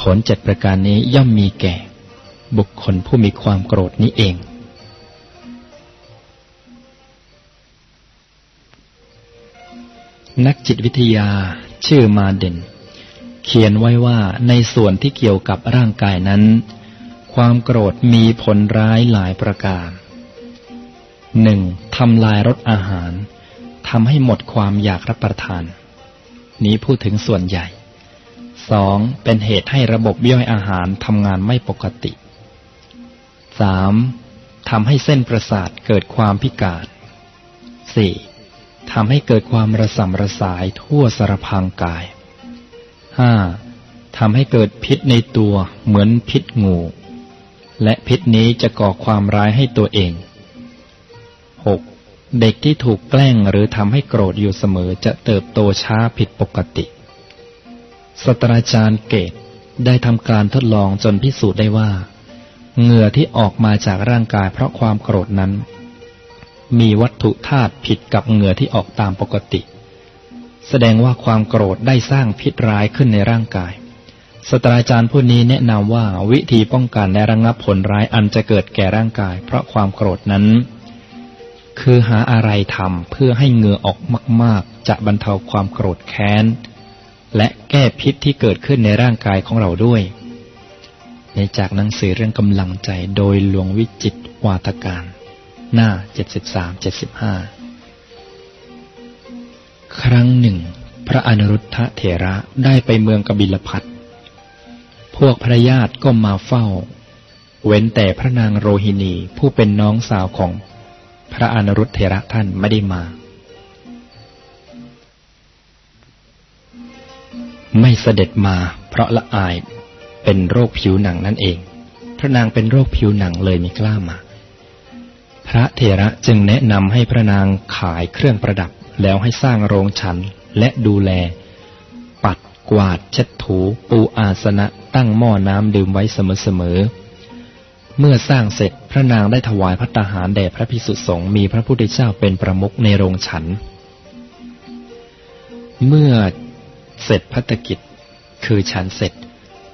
ผลเจ็ดประการนี้ย่อมมีแก่ บุคคลผู้มีความโกรธนี้เอง นักจิตวิทยาชื่อมาเด่น เขียนไว้ว่าในส่วนที่เกี่ยวกับร่างกายนั้น ความโกรธมีผลร้ายหลายประการหนึ่งทำลายรสอาหารทำให้หมดความอยากรับประทาน นี้พูดถึงส่วนใหญ่สองเป็นเหตุให้ระบบย่อยอาหารทำงานไม่ปกติสามทำให้เส้นประสาทเกิดความพิการสี่ทำให้เกิดความระสำระสายทั่วสารพางกาย ห้าทำให้เกิดพิษในตัวเหมือนพิษงู และพิษนี้จะก่อความร้ายให้ตัวเองหกเด็กที่ถูกแกล้งหรือทำให้โกรธอยู่เสมอจะเติบโตช้าผิดปกติศาสตราจารย์เกตได้ทำการทดลองจนพิสูจน์ได้ว่า เหงื่อที่ออกมาจากร่างกายเพราะความโกรธนั้น มีวัตถุธาตุผิดกับเหงื่อที่ออกตามปกติ แสดงว่าความโกรธได้สร้างพิษร้ายขึ้นในร่างกายสตราจารย์ผู้นี้แนะนำว่าวิธีป้องกันและระงงับผลร้ายอันจะเกิดแก่ร่างกาย เพราะความโกรธนั้น คือหาอะไรทำเพื่อให้เหงื่อออกมาก ๆ จะบรรเทาความโกรธแค้น และแก้พิษที่เกิดขึ้นในร่างกายของเราด้วย ในจากหนังสือเรื่องกำลังใจโดยหลวงวิจิตวาตการ หน้า 73-75 ครั้งหนึ่ง พระอนุรุทธะเถระได้ไปเมืองกบิลพัทพวกพระญาติก็มาเฝ้า เว้นแต่พระนางโรหินีผู้เป็นน้องสาวของพระอนุรุทธเถระท่านไม่ได้มา ไม่เสด็จมาเพราะละอายเป็นโรคผิวหนังนั่นเอง พระนางเป็นโรคผิวหนังเลยไม่กล้ามา พระเถระจึงแนะนำให้พระนางขายเครื่องประดับ แล้วให้สร้างโรงฉันและดูแล ปัดกวาดเช็ดถูปูอาสนะตั้งหม้อน้ำดื่มไว้เสมอๆเมื่อสร้างเสร็จพระนางได้ถวายพัตาหารแด่พระพิสุสงฆ์มีพระพุทธเจ้าเป็นประมุขในโรงฉัน เมื่อเสร็จพัฒกิจ คือฉันเสร็จ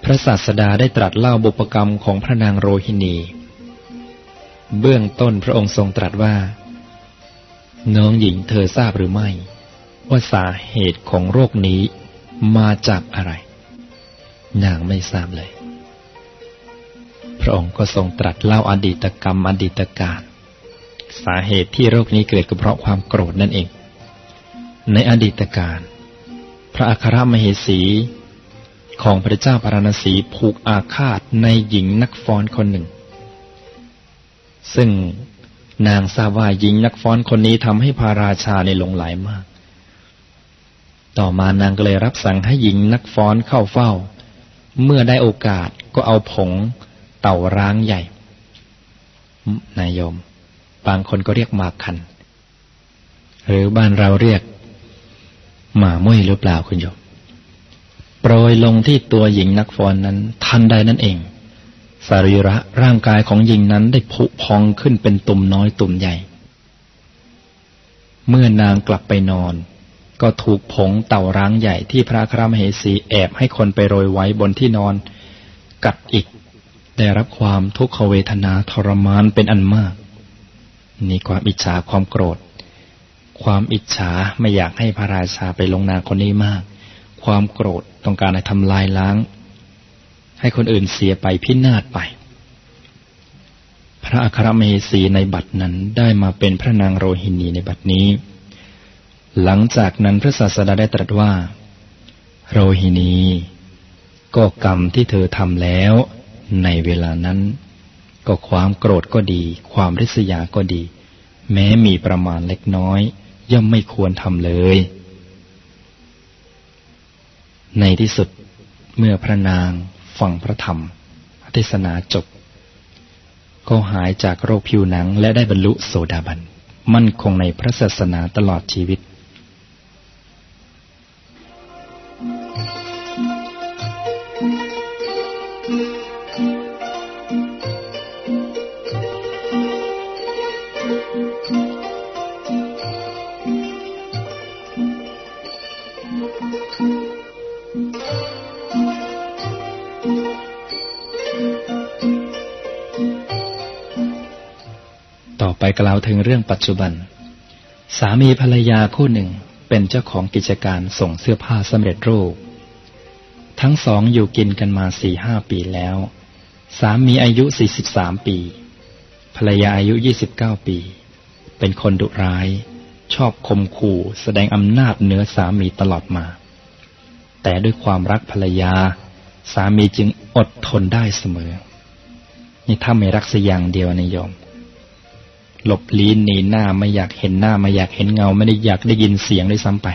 พระศาสดาได้ตรัสเล่าบุปกรรมของพระนางโรหินี เบื้องต้นพระองค์ทรงตรัสว่า น้องหญิงเธอทราบหรือไม่ ว่าสาเหตุของโรคนี้มาจากอะไร นางไม่ทราบเลย พระองค์ก็ทรงตรัสเล่าอาดีตกรรมอดีตการสาเหตุที่โรคนี้เกิดก็เพราะความโกรธนั่นเอง ในอดีตการ พระอัครมเหสี ของพระเจ้าพาราณสีผูกอาฆาตในหญิงนักฟ้อนคนหนึ่ง ซึ่ง นางทราบว่าหญิงนักฟ้อนคนนี้ทำให้พระราชาในหลงไหลมาก ต่อมานางก็เลยรับสั่งให้หญิงนักฟ้อนเข้าเฝ้า เมื่อได้โอกาสก็เอาผงเต่าร้างใหญ่ นายโยม บางคนก็เรียกหมากคัน หรือบ้านเราเรียก หมามุ้ยหรือเปล่าคุณโยม โปรยลงที่ตัวหญิงนักฟ้อนนั้น ทันใดนั่นเอง สรีระร่างกายของหญิงนั้นได้ผุพองขึ้นเป็นตุ่มน้อยตุ่มใหญ่ เมื่อนางกลับไปนอน ก็ถูกผงเต่าร้างใหญ่ที่พระครามเหสีแอบให้คนไปโรยไว้บนที่นอน กัดอีก ได้รับความทุกขเวทนาทรมานเป็นอันมาก นี่ความอิจฉาความโกรธ ความอิจฉาไม่อยากให้พระราชาไปลงนางคนนี้มาก ความโกรธต้องการให้ทำลายล้าง ให้คนอื่นเสียไปพินาศไป พระอัครเมสีในบัดนั้นได้มาเป็นพระนางโรหินีในบัดนี้ หลังจากนั้นพระศาสดาได้ตรัสว่า โรหินี ก็กรรมที่เธอทำแล้วในเวลานั้น ก็ความโกรธก็ดี ความริษยาก็ดี แม้มีประมาณเล็กน้อย ย่อมไม่ควรทำเลย ในที่สุดเมื่อพระนาง ฟังพระธรรมเทศนาจบ ก็หายจากโรคผิวหนังและได้บรรลุโสดาบัน มั่นคงในพระศาสนาตลอดชีวิต กล่าวถึงเรื่องปัจจุบัน สามีภรรยาคู่หนึ่งเป็นเจ้าของกิจการส่งเสื้อผ้าสำเร็จรูป ทั้งสองอยู่กินกันมาสี่ห้าปีแล้ว สามีอายุสี่สิบสามปี ภรรยาอายุยี่สิบเก้าปี เป็นคนดุร้าย ชอบคมขู่แสดงอำนาจเหนือสามีตลอดมา แต่ด้วยความรักภรรยา สามีจึงอดทนได้เสมอ นี่ถ้าไม่รักสัอย่างเดียวนะโยม หลบลี้หนีหน้าไม่อยากเห็นหน้าไม่อยากเห็นเงา ไม่ได้อยากได้ยินเสียงด้วยซ้ำไป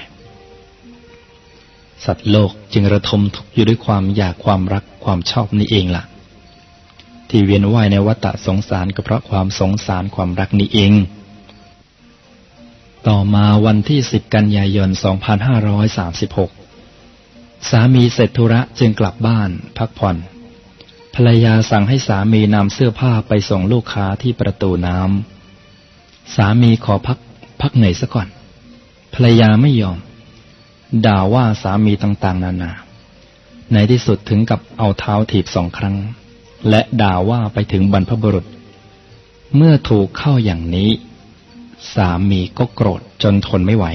สัตว์โลกจึงระทมทุกข์อยู่ด้วยความอยากความรักความชอบนี้เองละ่ะ ที่เวียนว่ายในวัฏสงสารก็เพราะความสงสารความรักนี้เอง ต่อมาวันที่สิบกันยายน 2536 สามีเสร็จธุระจึงกลับบ้านพักผ่อนภรรยาสั่งให้สามีนำเสื้อผ้าไปส่งลูกค้าที่ประตูน้ำ สามีขอพักพักเหนื่อยซะก่อน ภรรยาไม่ยอม ด่าว่าสามีต่างๆ นานา ในที่สุดถึงกับเอาเท้าถีบสองครั้ง และด่าว่าไปถึงบรรพบุรุษ เมื่อถูกเข้าอย่างนี้ สามีก็โกรธจนทนไม่ไหว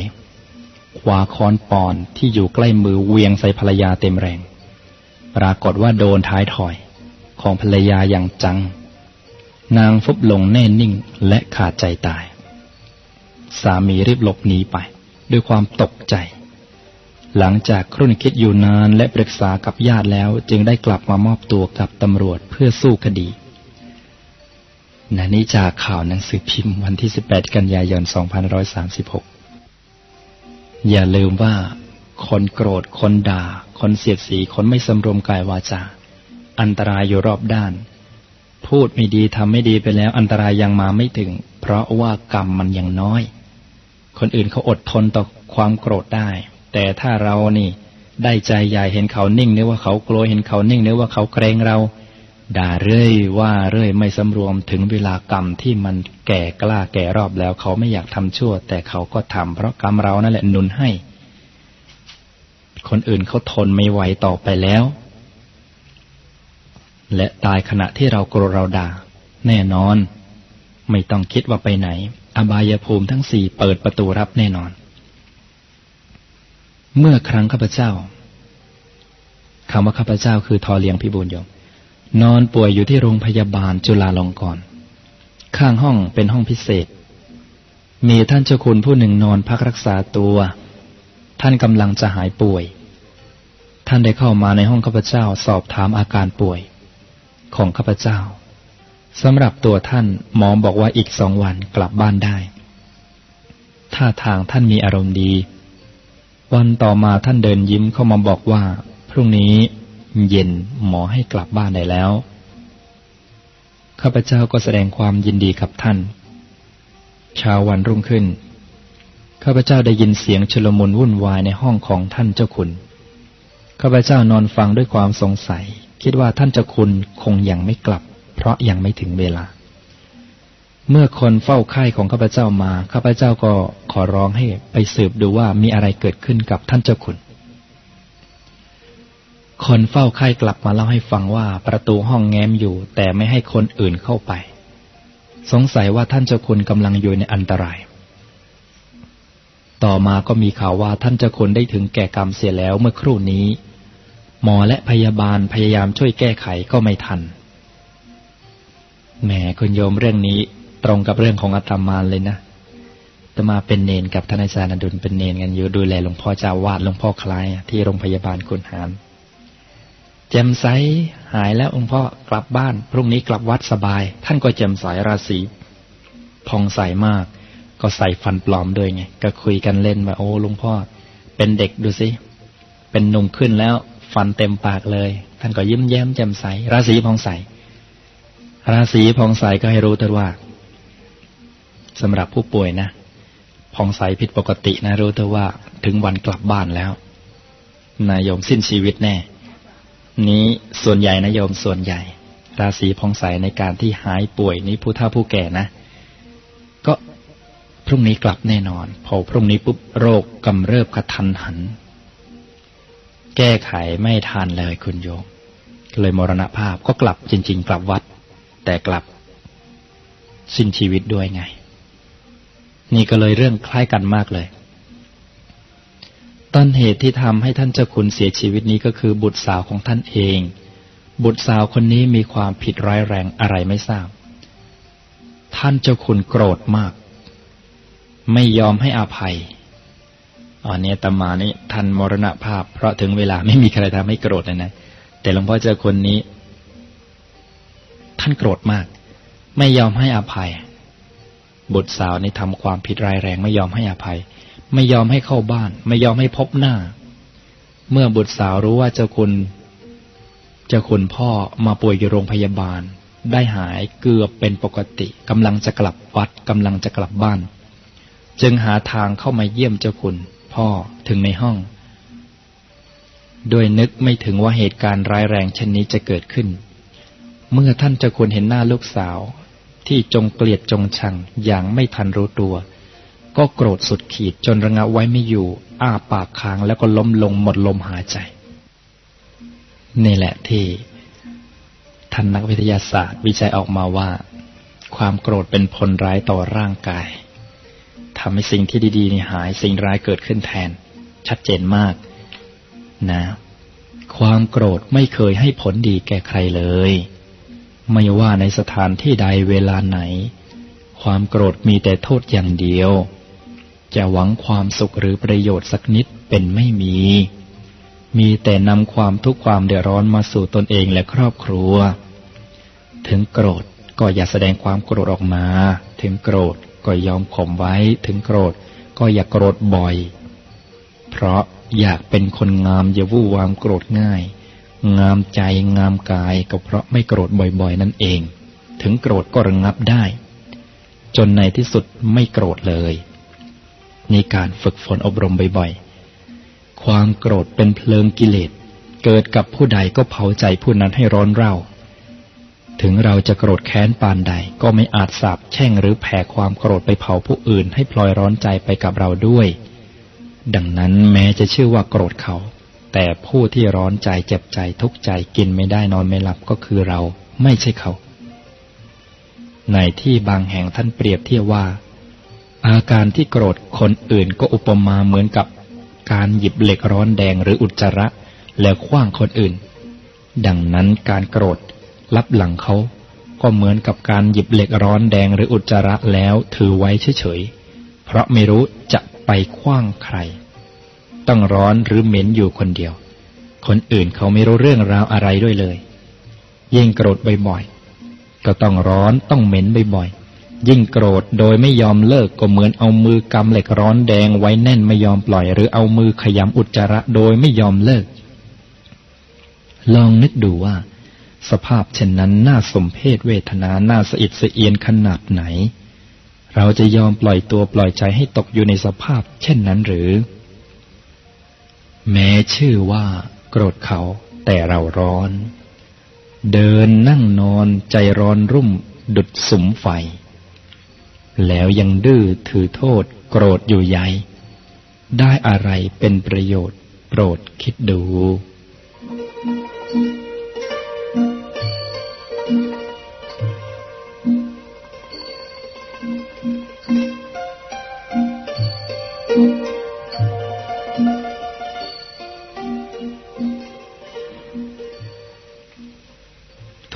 คว้าค้อนปอนที่อยู่ใกล้มือเวียงใส่ภรรยาเต็มแรง ปรากฏว่าโดนท้ายถอย ของภรรยาอย่างจัง นางฟุบลงแน่นิ่งและขาดใจตาย สามีรีบหลบหนีไป ด้วยความตกใจ หลังจากครุ่นคิดอยู่นานและปรึกษากับญาติแล้วจึงได้กลับมามอบตัวกับตำรวจเพื่อสู้คดีนนี้จากข่าวหนังสือพิมพ์วันที่ 18 กันยายน 2536 อย่าลืมว่า คนโกรธ คนด่า คนเสียดสี คนไม่สำรวมกายวาจา อันตรายอยู่รอบด้าน พูดไม่ดีทำไม่ดีไปแล้ว อันตรายยังมาไม่ถึง เพราะว่ากรรมมันยังน้อย คนอื่นเขาอดทนต่อความโกรธได้ แต่ถ้าเรานี่ได้ใจใหญ่เห็นเขานิ่งนึกว่าเขากลัวเห็นเขานิ่งนึกว่าเขาเกรงเรา ด่าเรื่อยว่าเรื่อยไม่สำรวมถึงเวลากรรมที่มันแก่กล้าแก่รอบแล้ว เขาไม่อยากทำชั่ว แต่เขาก็ทำเพราะกรรมเรานั่นแหละนุนให้ คนอื่นเขาทนไม่ไหวต่อไปแล้ว และตายขณะที่เราโกรธเราด่า แน่นอน ไม่ต้องคิดว่าไปไหน อบายภูมิทั้งสี่เปิดประตูรับแน่นอน เมื่อครั้งข้าพเจ้าคำว่าข้าพเจ้าคือทอเลียงพิบูลยงนอนป่วยอยู่ที่โรงพยาบาลจุฬาลงกรณ์ข้างห้องเป็นห้องพิเศษ มีท่านเจ้าคุณผู้หนึ่งนอนพักรักษาตัว ท่านกำลังจะหายป่วย ท่านได้เข้ามาในห้องข้าพเจ้าสอบถามอาการป่วย ของข้าพเจ้าสำหรับตัวท่านหมอบอกว่าอีกสองวันกลับบ้านได้ ท่าทางท่านมีอารมณ์ดี วันต่อมาท่านเดินยิ้มเข้ามาบอกว่า พรุ่งนี้เย็นหมอให้กลับบ้านได้แล้ว ข้าพเจ้าก็แสดงความยินดีกับท่าน เช้าวันรุ่งขึ้น ข้าพเจ้าได้ยินเสียงชลมุนวุ่นวายในห้องของท่านเจ้าคุณ ข้าพเจ้านอนฟังด้วยความสงสัย คิดว่าท่านเจ้าคุณคงยังไม่กลับ เพราะยังไม่ถึงเวลา เมื่อคนเฝ้าไข้ของข้าพเจ้ามาข้าพเจ้าก็ขอร้องให้ไปสืบดูว่ามีอะไรเกิดขึ้นกับท่านเจ้าคุณ คนเฝ้าไข้กลับมาเล่าให้ฟังว่าประตูห้องแง้มอยู่ แต่ไม่ให้คนอื่นเข้าไป สงสัยว่าท่านเจ้าคุณกำลังอยู่ในอันตรายต่อมาก็มีข่าวว่าท่านเจ้าคุณได้ถึงแก่กรรมเสียแล้วเมื่อครู่นี้ หมอและพยาบาลพยายามช่วยแก้ไขก็ไม่ทัน แหมคุณโยมเรื่องนี้ตรงกับเรื่องของอาตมาเลยนะตมาเป็นเนนกับทนายสารดุลเป็นเนนกันอยู่ดูแลหลวงพ่อเจ้าวาดหลวงพ่อคล้าย ที่โรงพยาบาลกุนหารแจ่มใสหายแล้วองค์พ่อกลับบ้าน พรุ่งนี้กลับวัดสบาย ท่านก็แจ่มใสราศีพองใสมาก ก็ใส่ฟันปลอมด้วยไง ก็คุยกันเล่นว่าโอ้หลวงพ่อ เป็นเด็กดูสิ เป็นหนุ่มขึ้นแล้ว ฟันเต็มปากเลย ท่านก็ยิ้มแย้มแจ่มใส ราศีพองใส ราศีพองใสก็ให้รู้เถิดว่าสำหรับผู้ป่วยนะผ่องใสผิดปกตินะรู้เถอว่า ถึงวันกลับบ้านแล้วนายโยมสิ้นชีวิตแน่ นี้ส่วนใหญ่นะโยมส่วนใหญ่ ราศีผ่องใสในการที่หายป่วยนี้ผู้เฒ่าผู้แก่นะ ก็พรุ่งนี้กลับแน่นอน พอพรุ่งนี้ปุ๊บโรคกำเริบกระทันหัน แก้ไขไม่ทันเลยคุณโยมเลยมรณภาพก็กลับจริง ๆ กลับวัด แต่กลับสิ้นชีวิตด้วยไง นี่ก็เลยเรื่องคล้ายกันมากเลย ต้นเหตุที่ทำให้ท่านเจ้าคุณเสียชีวิตนี้ก็คือบุตรสาวของท่านเอง บุตรสาวคนนี้มีความผิดร้ายแรงอะไรไม่ทราบ ท่านเจ้าคุณโกรธมาก ไม่ยอมให้อภัย อันนี้ตมานี่ท่านมรณภาพ เพราะถึงเวลาไม่มีใครทำให้โกรธเลยนะ แต่หลวงพ่อเจ้าคนนี้ ท่านโกรธมาก ไม่ยอมให้อภัย บุตรสาวนี่ทำความผิดร้ายแรง ไม่ยอมให้อภัย ไม่ยอมให้เข้าบ้าน ไม่ยอมให้พบหน้า เมื่อบุตรสาวรู้ว่าเจ้าคุณเจ้าคุณพ่อมาป่วยอยู่โรงพยาบาล ได้หายเกือบเป็นปกติกำลังจะกลับวัดกำลังจะกลับบ้าน จึงหาทางเข้ามาเยี่ยมเจ้าคุณ พ่อถึงในห้อง โดยนึกไม่ถึงว่าเหตุการณ์ร้ายแรงเช่นนี้จะเกิดขึ้น เมื่อท่านจ้าคุณเห็นหน้าลูกสาว ที่จงเกลียดจงชังอย่างไม่ทันรู้ตัว ก็โกรธสุดขีดจนระงับไว้ไม่อยู่ อ้าปากค้างแล้วก็ล้มลงหมดลมหายใจ นี่แหละที่ท่านนักวิทยาศาสตร์วิจัยออกมาว่า ความโกรธเป็นผลร้ายต่อร่างกาย ทำให้สิ่งที่ดีๆนี่หาย สิ่งร้ายเกิดขึ้นแทน ชัดเจนมากนะ ความโกรธไม่เคยให้ผลดีแก่ใครเลย ไม่ว่าในสถานที่ใดเวลาไหน ความโกรธมีแต่โทษอย่างเดียว จะหวังความสุขหรือประโยชน์สักนิดเป็นไม่มี มีแต่นำความทุกข์ความเดือดร้อนมาสู่ตนเองและครอบครัว ถึงโกรธก็อย่าแสดงความโกรธออกมา ถึงโกรธ ก็ยอมข่มไว้ถึงโกรธ ก็อย่าโกรธบ่อย เพราะอยากเป็นคนงามอย่าวู่วามโกรธง่าย งามใจงามกายก็เพราะไม่โกรธบ่อยๆ นั่นเอง ถึงโกรธก็ระงงับได้ จนในที่สุดไม่โกรธเลยนี่การฝึกฝนอบรมบ่อยๆ ความโกรธเป็นเพลิงกิเลส เกิดกับผู้ใดก็เผาใจผู้นั้นให้ร้อนเร่า ถึงเราจะโกรธแค้นปานใด ก็ไม่อาจสาบแช่งหรือแผ่ความโกรธไปเผาผู้อื่น ให้พลอยร้อนใจไปกับเราด้วย ดังนั้นแม้จะชื่อว่าโกรธเขา แต่ผู้ที่ร้อนใจเจ็บใจทุกข์ใจกินไม่ได้นอนไม่หลับก็คือเราไม่ใช่เขา ในที่บางแห่งท่านเปรียบเทียบว่า อาการที่โกรธคนอื่นก็อุปมาเหมือนกับการหยิบเหล็กร้อนแดงหรืออุจจาระ แล้วคว้างคนอื่น ดังนั้นการโกรธ รับหลังเขาก็เหมือนกับการหยิบเหล็กร้อนแดงหรืออุจจาระแล้วถือไว้เฉยๆ เพราะไม่รู้จะไปคว้างใคร ต้องร้อนหรือเหม็นอยู่คนเดียว คนอื่นเขาไม่รู้เรื่องราวอะไรด้วยเลย ยิ่งโกรธบ่อยๆ ก็ต้องร้อนต้องเหม็นบ่อยๆ ยิ่งโกรธโดยไม่ยอมเลิกก็เหมือนเอามือกำเหล็กร้อนแดงไว้แน่นไม่ยอมปล่อย หรือเอามือขยำอุจจาระโดยไม่ยอมเลิก ลองนึกดูว่า สภาพเช่นนั้นน่าสมเพศเวทนา น่าสะอิดสะเอียนขนาดไหน เราจะยอมปล่อยตัวปล่อยใจให้ตกอยู่ในสภาพ เช่นนั้นหรือ แม้ชื่อว่า โกรธเขาแต่เราร้อน เดินนั่งนอนใจร้อนรุ่ม ดุดสุมไฟ แล้วยังดื้อถือโทษ โกรธอยู่ใหญ่ได้อะไรเป็นประโยชน์ โปรดคิดดู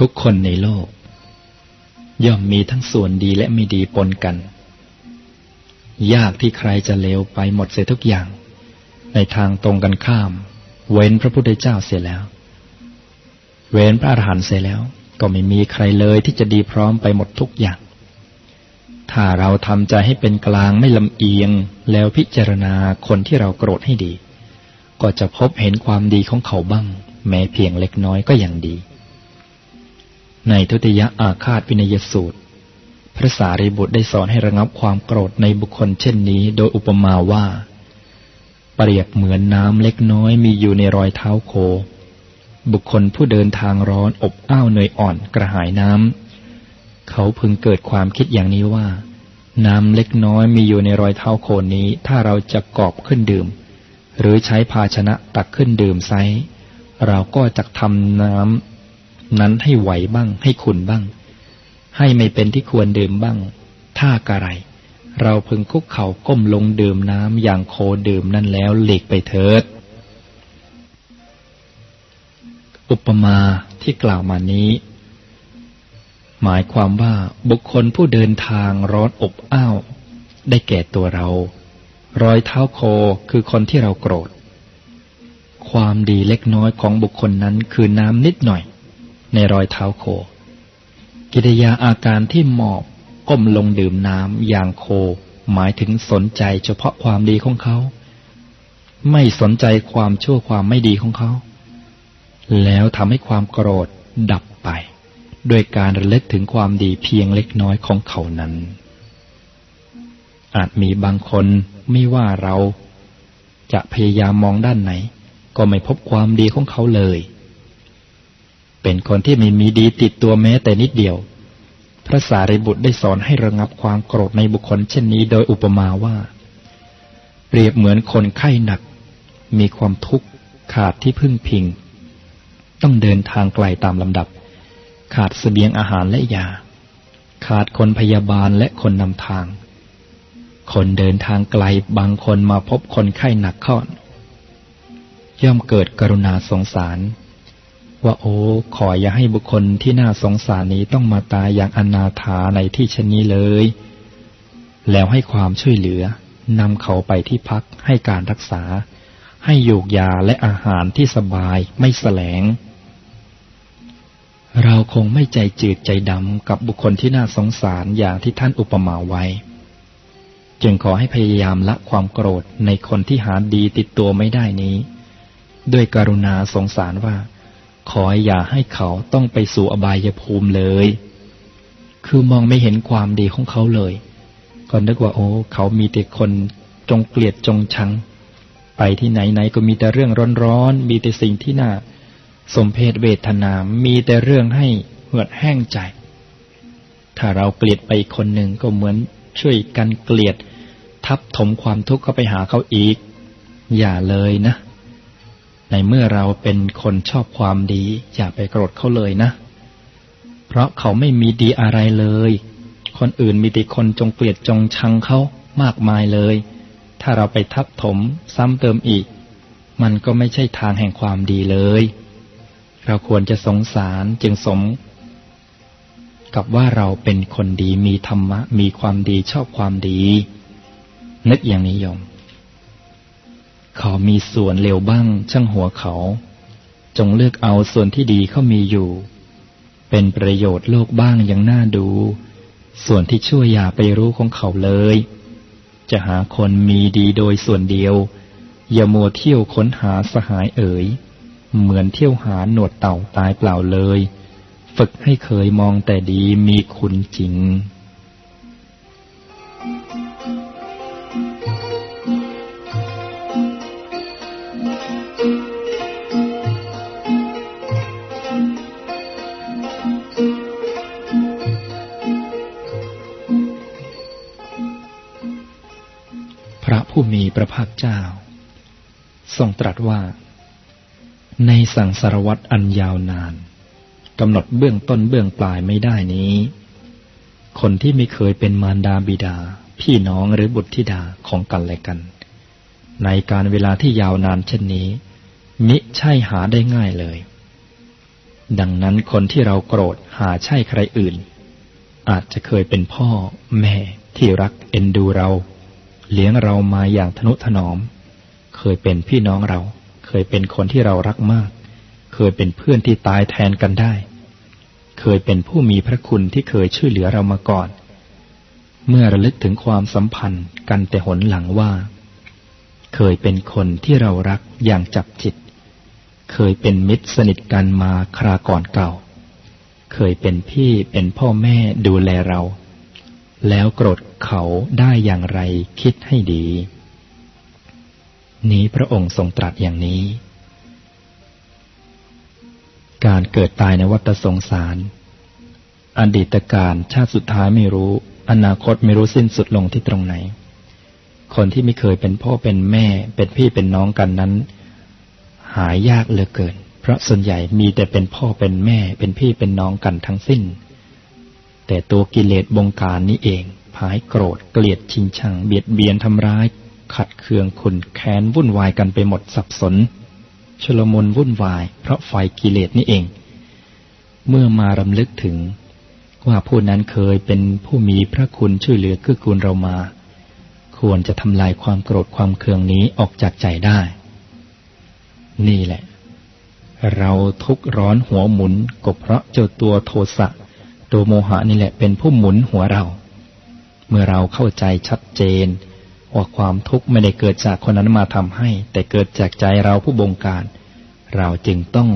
ทุกคนในโลก ย่อมมีทั้งส่วนดีและไม่ดีปนกัน ยากที่ใครจะเลวไปหมดเสียทุกอย่าง ในทางตรงกันข้าม เว้นพระพุทธเจ้าเสียแล้ว เว้นพระอรหันต์เสียแล้ว ก็ไม่มีใครเลยที่จะดีพร้อมไปหมดทุกอย่าง ถ้าเราทำใจให้เป็นกลางไม่ลำเอียงแล้วพิจารณาคนที่เราโกรธให้ดี ก็จะพบเห็นความดีของเขาบ้าง แม้เพียงเล็กน้อยก็ยังดี ในทุติยอาคาตวินัยสูตร พระสารีบุตรได้สอนให้ระงับความโกรธในบุคคลเช่นนี้โดยอุปมาว่า เปรียบเหมือนน้ำเล็กน้อยมีอยู่ในรอยเท้าโค บุคคลผู้เดินทางร้อนอบอ้าวเนยอ่อนกระหายน้ำ เขาพึงเกิดความคิดอย่างนี้ว่า น้ำเล็กน้อยมีอยู่ในรอยเท้าโคนี้ ถ้าเราจะกอบขึ้นดื่ม หรือใช้ภาชนะตักขึ้นดื่มไซเราก็จะทำน้ำ นั้นให้ไหวบ้าง ให้ขุนบ้าง ให้ไม่เป็นที่ควรดื่มบ้าง ถ้ากระไร เราพึงคุกเข่าก้มลงดื่มน้ำอย่างโคดื่มนั่นแล้วหลีกไปเถิด อุปมาที่กล่าวมานี้ หมายความว่าบุคคลผู้เดินทางร้อนอบอ้าว ได้แก่ตัวเรา รอยเท้าโคคือคนที่เราโกรธความดีเล็กน้อยของบุคคลนั้นคือน้ำนิดหน่อย ในรอยเท้าโค กิริยาอาการที่หมอบก้มลงดื่มน้ำอย่างโค หมายถึงสนใจเฉพาะความดีของเขา ไม่สนใจความชั่วความไม่ดีของเขา แล้วทำให้ความโกรธดับไปด้วยการระลึกถึงความดีเพียงเล็กน้อยของเขานั้น อาจมีบางคนไม่ว่าเราจะพยายามมองด้านไหน ก็ไม่พบความดีของเขาเลย เป็นคนที่ม่มีดีติดตัวแม้แต่นิดเดียว พระสารีบุตรได้สอนให้ระงับความโกรธในบุคคลเช่นนี้โดยอุปมาว่า เปรียบเหมือนคนไข้หนัก มีความทุกข์ขาดที่พึ่งพิง ต้องเดินทางไกลตามลำดับ ขาดสเสบียงอาหารและยา ขาดคนพยาบาลและคนนำทาง คนเดินทางไกลบางคนมาพบคนไข้หนักข้อย่อมเกิดกรุณาสงสาร ว่าโอ้ขออย่าให้บุคคลที่น่าสงสารนี้ต้องมาตายอย่างอนาถาในที่ชนนี้เลย แล้วให้ความช่วยเหลือนำเขาไปที่พักให้การรักษา ให้ยูกยาและอาหารที่สบายไม่แสลง เราคงไม่ใจจืดใจดำกับบุคคลที่น่าสงสารอย่างที่ท่านอุปมาไว้ จึงขอให้พยายามละความโกรธในคนที่หาดีติดตัวไม่ได้นี้ ด้วยกรุณาสงสารว่า ขออย่าให้เขาต้องไปสู่อบายภูมิเลย คือมองไม่เห็นความดีของเขาเลยก็นึกว่าโอ้เขามีแต่คนจงเกลียดจงชัง ไปที่ไหนไหนก็มีแต่เรื่องร้อนๆ มีแต่สิ่งที่น่า สมเพศเวทนา มีแต่เรื่องให้เหือดแห้งใจ ถ้าเราเกลียดไปคนหนึ่งก็เหมือนช่วยกันเกลียด ทับถมความทุกข์เข้าไปหาเขาอีก อย่าเลยนะ ในเมื่อเราเป็นคนชอบความดี อย่าไปโกรธเขาเลยนะ เพราะเขาไม่มีดีอะไรเลย คนอื่นมีแต่คนจงเกลียดจงชังเขามากมายเลย ถ้าเราไปทับถมซ้ำเติมอีก มันก็ไม่ใช่ทางแห่งความดีเลย เราควรจะสงสารจึงสม กับว่าเราเป็นคนดีมีธรรมะ มีความดีชอบความดี นึกอย่างนี้ยม เขามีส่วนเร็วบ้าง ช่างหัวเขา จงเลือกเอาส่วนที่ดีเขามีอยู่ เป็นประโยชน์โลกบ้างยังน่าดู ส่วนที่ช่วยอย่าไปรู้ของเขาเลย จะหาคนมีดีโดยส่วนเดียว อย่ามัวเที่ยวค้นหาสหายเอ๋ย เหมือนเที่ยวหาหนวดเต่าตายเปล่าเลย ฝึกให้เคยมองแต่ดีมีคุณจริง พระภาคเจ้า ทรงตรัสว่า ในสังสารวัตรอันยาวนานกำหนดเบื้องต้นเบื้องปลายไม่ได้นี้ คนที่ไม่เคยเป็นมารดาบิดา พี่น้องหรือบุตรธิดาของกันและกัน ในการเวลาที่ยาวนานเช่นนี้ มิใช่หาได้ง่ายเลย ดังนั้นคนที่เราโกรธหาใช่ใครอื่น อาจจะเคยเป็นพ่อแม่ที่รักเอ็นดูเรา เลี้ยงเรามาอย่างทนุถนอม เคยเป็นพี่น้องเรา เคยเป็นคนที่เรารักมาก เคยเป็นเพื่อนที่ตายแทนกันได้ เคยเป็นผู้มีพระคุณที่เคยช่วยเหลือเรามาก่อน เมื่อระลึกถึงความสัมพันธ์กันแต่หนหลังว่า เคยเป็นคนที่เรารักอย่างจับจิต เคยเป็นมิตรสนิทกันมาคราก่อนเก่า เคยเป็นพี่เป็นพ่อแม่ดูแลเรา แล้วโกรธเขาได้อย่างไรคิดให้ดี นี้พระองค์ทรงตรัสอย่างนี้ การเกิดตายในวัฏสงสาร อดีตการชาติสุดท้ายไม่รู้ อนาคตไม่รู้สิ้นสุดลงที่ตรงไหน คนที่ไม่เคยเป็นพ่อเป็นแม่ เป็นพี่เป็นน้องกันนั้น หายยากเหลือเกิน เพราะส่วนใหญ่มีแต่เป็นพ่อเป็นแม่ เป็นพี่เป็นน้องกันทั้งสิ้น แต่ตัวกิเลสบงการนี้เอง ผายโกรธเกลียดชิงชังเบียดเบียนทำร้าย ขัดเคืองขุนแค้นวุ่นวายกันไปหมดสับสน ชลมนวุ่นวาย เพราะไฟกิเลสนี่เอง เมื่อมารำลึกถึง ว่าผู้นั้นเคยเป็นผู้มีพระคุณช่วยเหลือเกื้อกูลเรามา ควรจะทำลายความโกรธความเคืองนี้ออกจากใจได้ นี่แหละ เราทุกร้อนหัวหมุนก็เพราะเจ้าตัวโทสะ ตัวโมหะนี่แหละเป็นผู้หมุนหัวเรา เมื่อเราเข้าใจชัดเจน ว่าความทุกข์ไม่ได้เกิดจากคนนั้นมาทำให้ แต่เกิดจากใจเราผู้บงการ เราจึงต้อง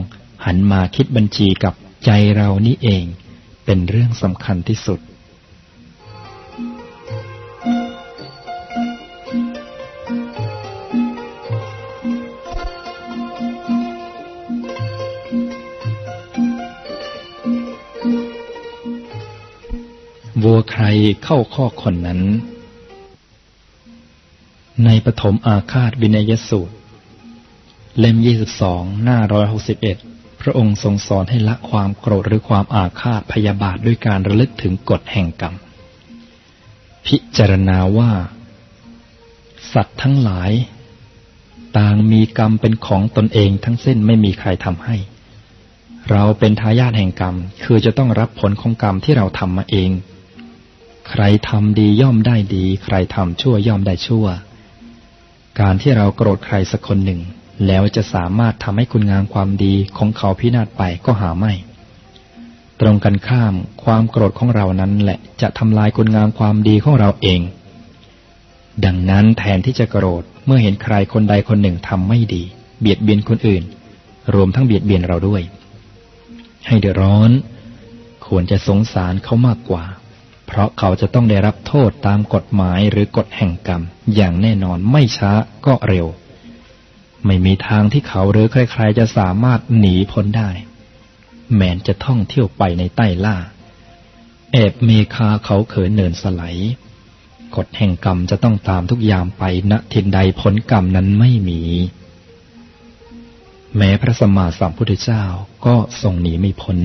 หันมาคิดบัญชีกับใจเรานี่เอง เป็นเรื่องสำคัญที่สุด วัวใครเข้าข้อคนนั้น ในปฐมอาคาตวินัยสูตร เล่มยี่สิบสองหน้าร้อยหกสิบเอ็ดพระองค์ทรงสอนให้ละความโกรธหรือความอาฆาตพยาบาทด้วยการระลึกถึงกฎแห่งกรรม พิจารณาว่า สัตว์ทั้งหลาย ต่างมีกรรมเป็นของตนเองทั้งเส้นไม่มีใครทำให้ เราเป็นทายาทแห่งกรรม คือจะต้องรับผลของกรรมที่เราทำมาเอง ใครทำดีย่อมได้ดี ใครทำชั่วย่อมได้ชั่ว การที่เราโกรธใครสักคนหนึ่ง แล้วจะสามารถทำให้คุณงามความดีของเขาพินาศไปก็หาไม่ ตรงกันข้ามความโกรธของเรานั้นแหละจะทำลายคุณงามความดีของเราเอง ดังนั้นแทนที่จะโกรธเมื่อเห็นใครคนใดคนหนึ่งทำไม่ดี เบียดเบียนคนอื่น รวมทั้งเบียดเบียนเราด้วย ให้เดือดร้อน ควรจะสงสารเขามากกว่า เพราะเขาจะต้องได้รับโทษตามกฎหมายหรือกฎแห่งกรรม อย่างแน่นอนไม่ช้าก็เร็ว ไม่มีทางที่เขาหรือใครๆจะสามารถหนีพ้นได้ แม้นจะท่องเที่ยวไปในใต้ล่า แอบเมคาเขาเขินเนินสไลกฎแห่งกรรมจะต้องตามทุกยามไปณทินใดผลกรรมนั้นไม่มี แม้พระสมมาสัมพุทธเจ้าก็ทรงหนีไม่พ้น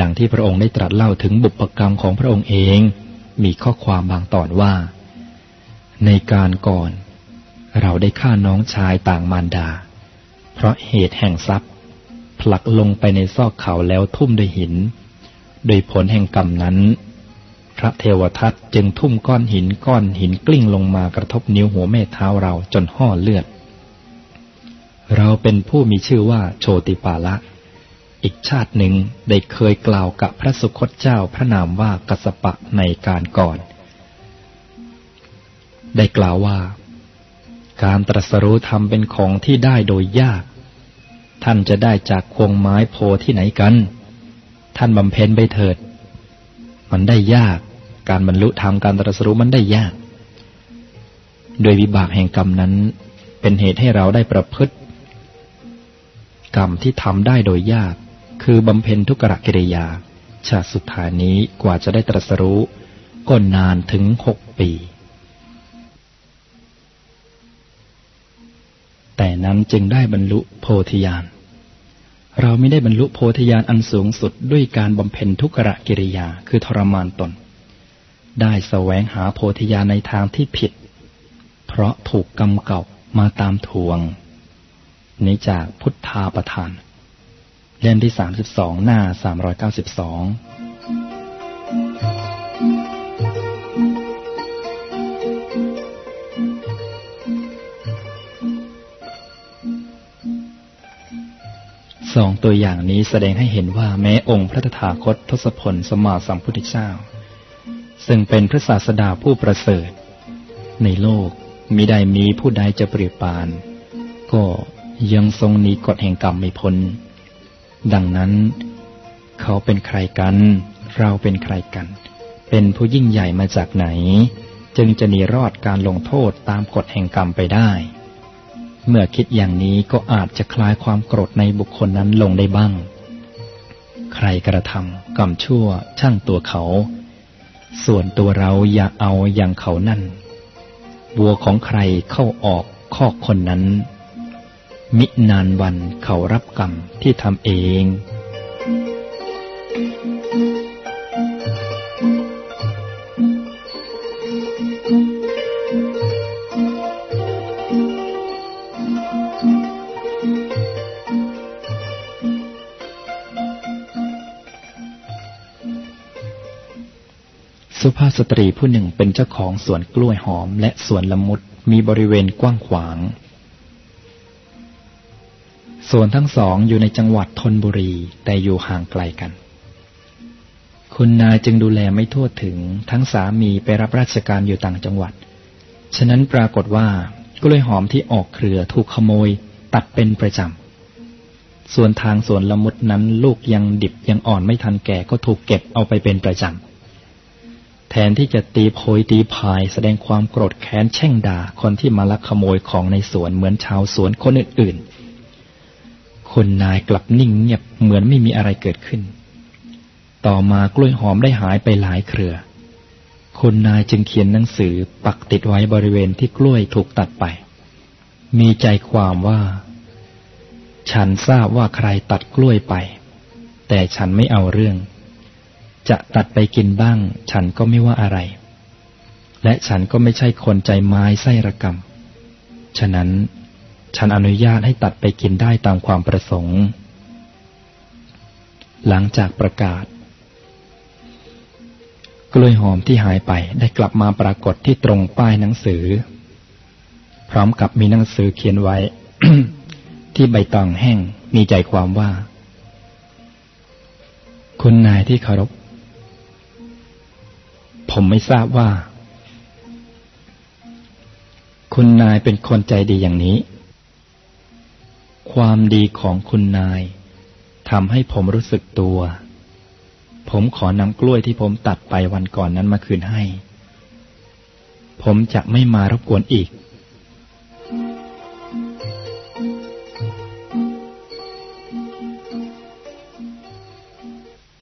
ดังที่พระองค์ได้ตรัสเล่าถึงบุพกรรมของพระองค์เอง มีข้อความบางตอนว่า ในการก่อน เราได้ฆ่าน้องชายต่างมารดา เพราะเหตุแห่งทรัพย์ ผลักลงไปในซอกเขาแล้วทุ่มด้วยหิน โดยผลแห่งกรรมนั้น พระเทวทัตจึงทุ่มก้อนหินก้อนหินกลิ้งลงมากระทบนิ้วหัวแม่เท้าเราจนห่อเลือด เราเป็นผู้มีชื่อว่าโชติปาละ อีกชาติหนึ่งได้เคยกล่าวกับพระสุคตเจ้าพระนามว่ากัสปะในการก่อน ได้กล่าวว่า การตรัสรู้ธรรมเป็นของที่ได้โดยยาก ท่านจะได้จากควงไม้โพที่ไหนกัน ท่านบำเพ็ญไปเถิด มันได้ยาก การบรรลุธรรมการตรัสรู้มันได้ยาก โดยวิบากแห่งกรรมนั้นเป็นเหตุให้เราได้ประพฤติกรรมที่ทำได้โดยยาก คือบำเพ็ญทุกขกิริยา ชาติสุดท้ายนี้กว่าจะได้ตรัสรู้ก็นานถึงหกปี แต่นั้นจึงได้บรรลุโพธิญาณ เราไม่ได้บรรลุโพธิญาณอันสูงสุดด้วยการบำเพ็ญทุกขะกิริยาคือทรมานตน ได้แสวงหาโพธิญาณในทางที่ผิด เพราะถูกกรรมเก่ามาตามทวง นี้จากพุทธาประทาน เล่มที่สามสิบสองหน้าสามร้อยเก้าสิบสองสองตัวอย่างนี้แสดงให้เห็นว่าแม้องค์พระตถาคตทศพลสมมาสัมพุทธเจ้า ซึ่งเป็นพระศาสดาผู้ประเสริฐ ในโลกมิได้มีผู้ใดจะเปรียบปาน ก็ยังทรงหนีกฎแห่งกรรมไม่พ้น ดังนั้น เขาเป็นใครกัน เราเป็นใครกัน เป็นผู้ยิ่งใหญ่มาจากไหน จึงจะหนีรอดการลงโทษตามกฎแห่งกรรมไปได้ เมื่อคิดอย่างนี้ก็อาจจะคลายความโกรธในบุคคลนั้นลงได้บ้าง ใครกระทำกรรมชั่วช่างตัวเขา ส่วนตัวเราอย่าเอาอย่างเขานั่นวัวของใครเข้าออกคอกคนนั้น มินานวันเขารับกรรมที่ทำเองสุภาพสตรีผู้หนึ่งเป็นเจ้าของสวนกล้วยหอมและสวนละมุดมีบริเวณกว้างขวาง ส่วนทั้งสองอยู่ในจังหวัดธนบุรีแต่อยู่ห่างไกลกัน คุณนายจึงดูแลไม่ทั่วถึงทั้งสามีไปรับราชการอยู่ต่างจังหวัด ฉะนั้นปรากฏว่ากล้วยหอมที่ออกเครือถูกขโมยตัดเป็นประจำ ส่วนทางสวนละมุดนั้นลูกยังดิบยังอ่อนไม่ทันแก่ก็ถูกเก็บเอาไปเป็นประจำ แทนที่จะตีโพยตีพายแสดงความโกรธแค้นแช่งด่าคนที่มาลักขโมยของในสวนเหมือนชาวสวนคนอื่นๆ คนนายกลับนิ่งเงียบเหมือนไม่มีอะไรเกิดขึ้น ต่อมากล้วยหอมได้หายไปหลายเครือ คนนายจึงเขียนหนังสือปักติดไว้บริเวณที่กล้วยถูกตัดไป มีใจความว่า ฉันทราบว่าใครตัดกล้วยไป แต่ฉันไม่เอาเรื่อง จะตัดไปกินบ้าง ฉันก็ไม่ว่าอะไร และฉันก็ไม่ใช่คนใจไม้ไส้ระกรรมฉะนั้น ฉันอนุญาตให้ตัดไปกินได้ตามความประสงค์ หลังจากประกาศ กล้วยหอมที่หายไปได้กลับมาปรากฏที่ตรงป้ายหนังสือ พร้อมกับมีหนังสือเขียนไว้ ที่ใบตองแห้งมีใจความว่า คุณนายที่เคารพ ผมไม่ทราบว่า คุณนายเป็นคนใจดีอย่างนี้ ความดีของคุณนายทำให้ผมรู้สึกตัว ผมขอนำกล้วยที่ผมตัดไปวันก่อนนั้นมาคืนให้ ผมจะไม่มารบกวนอีก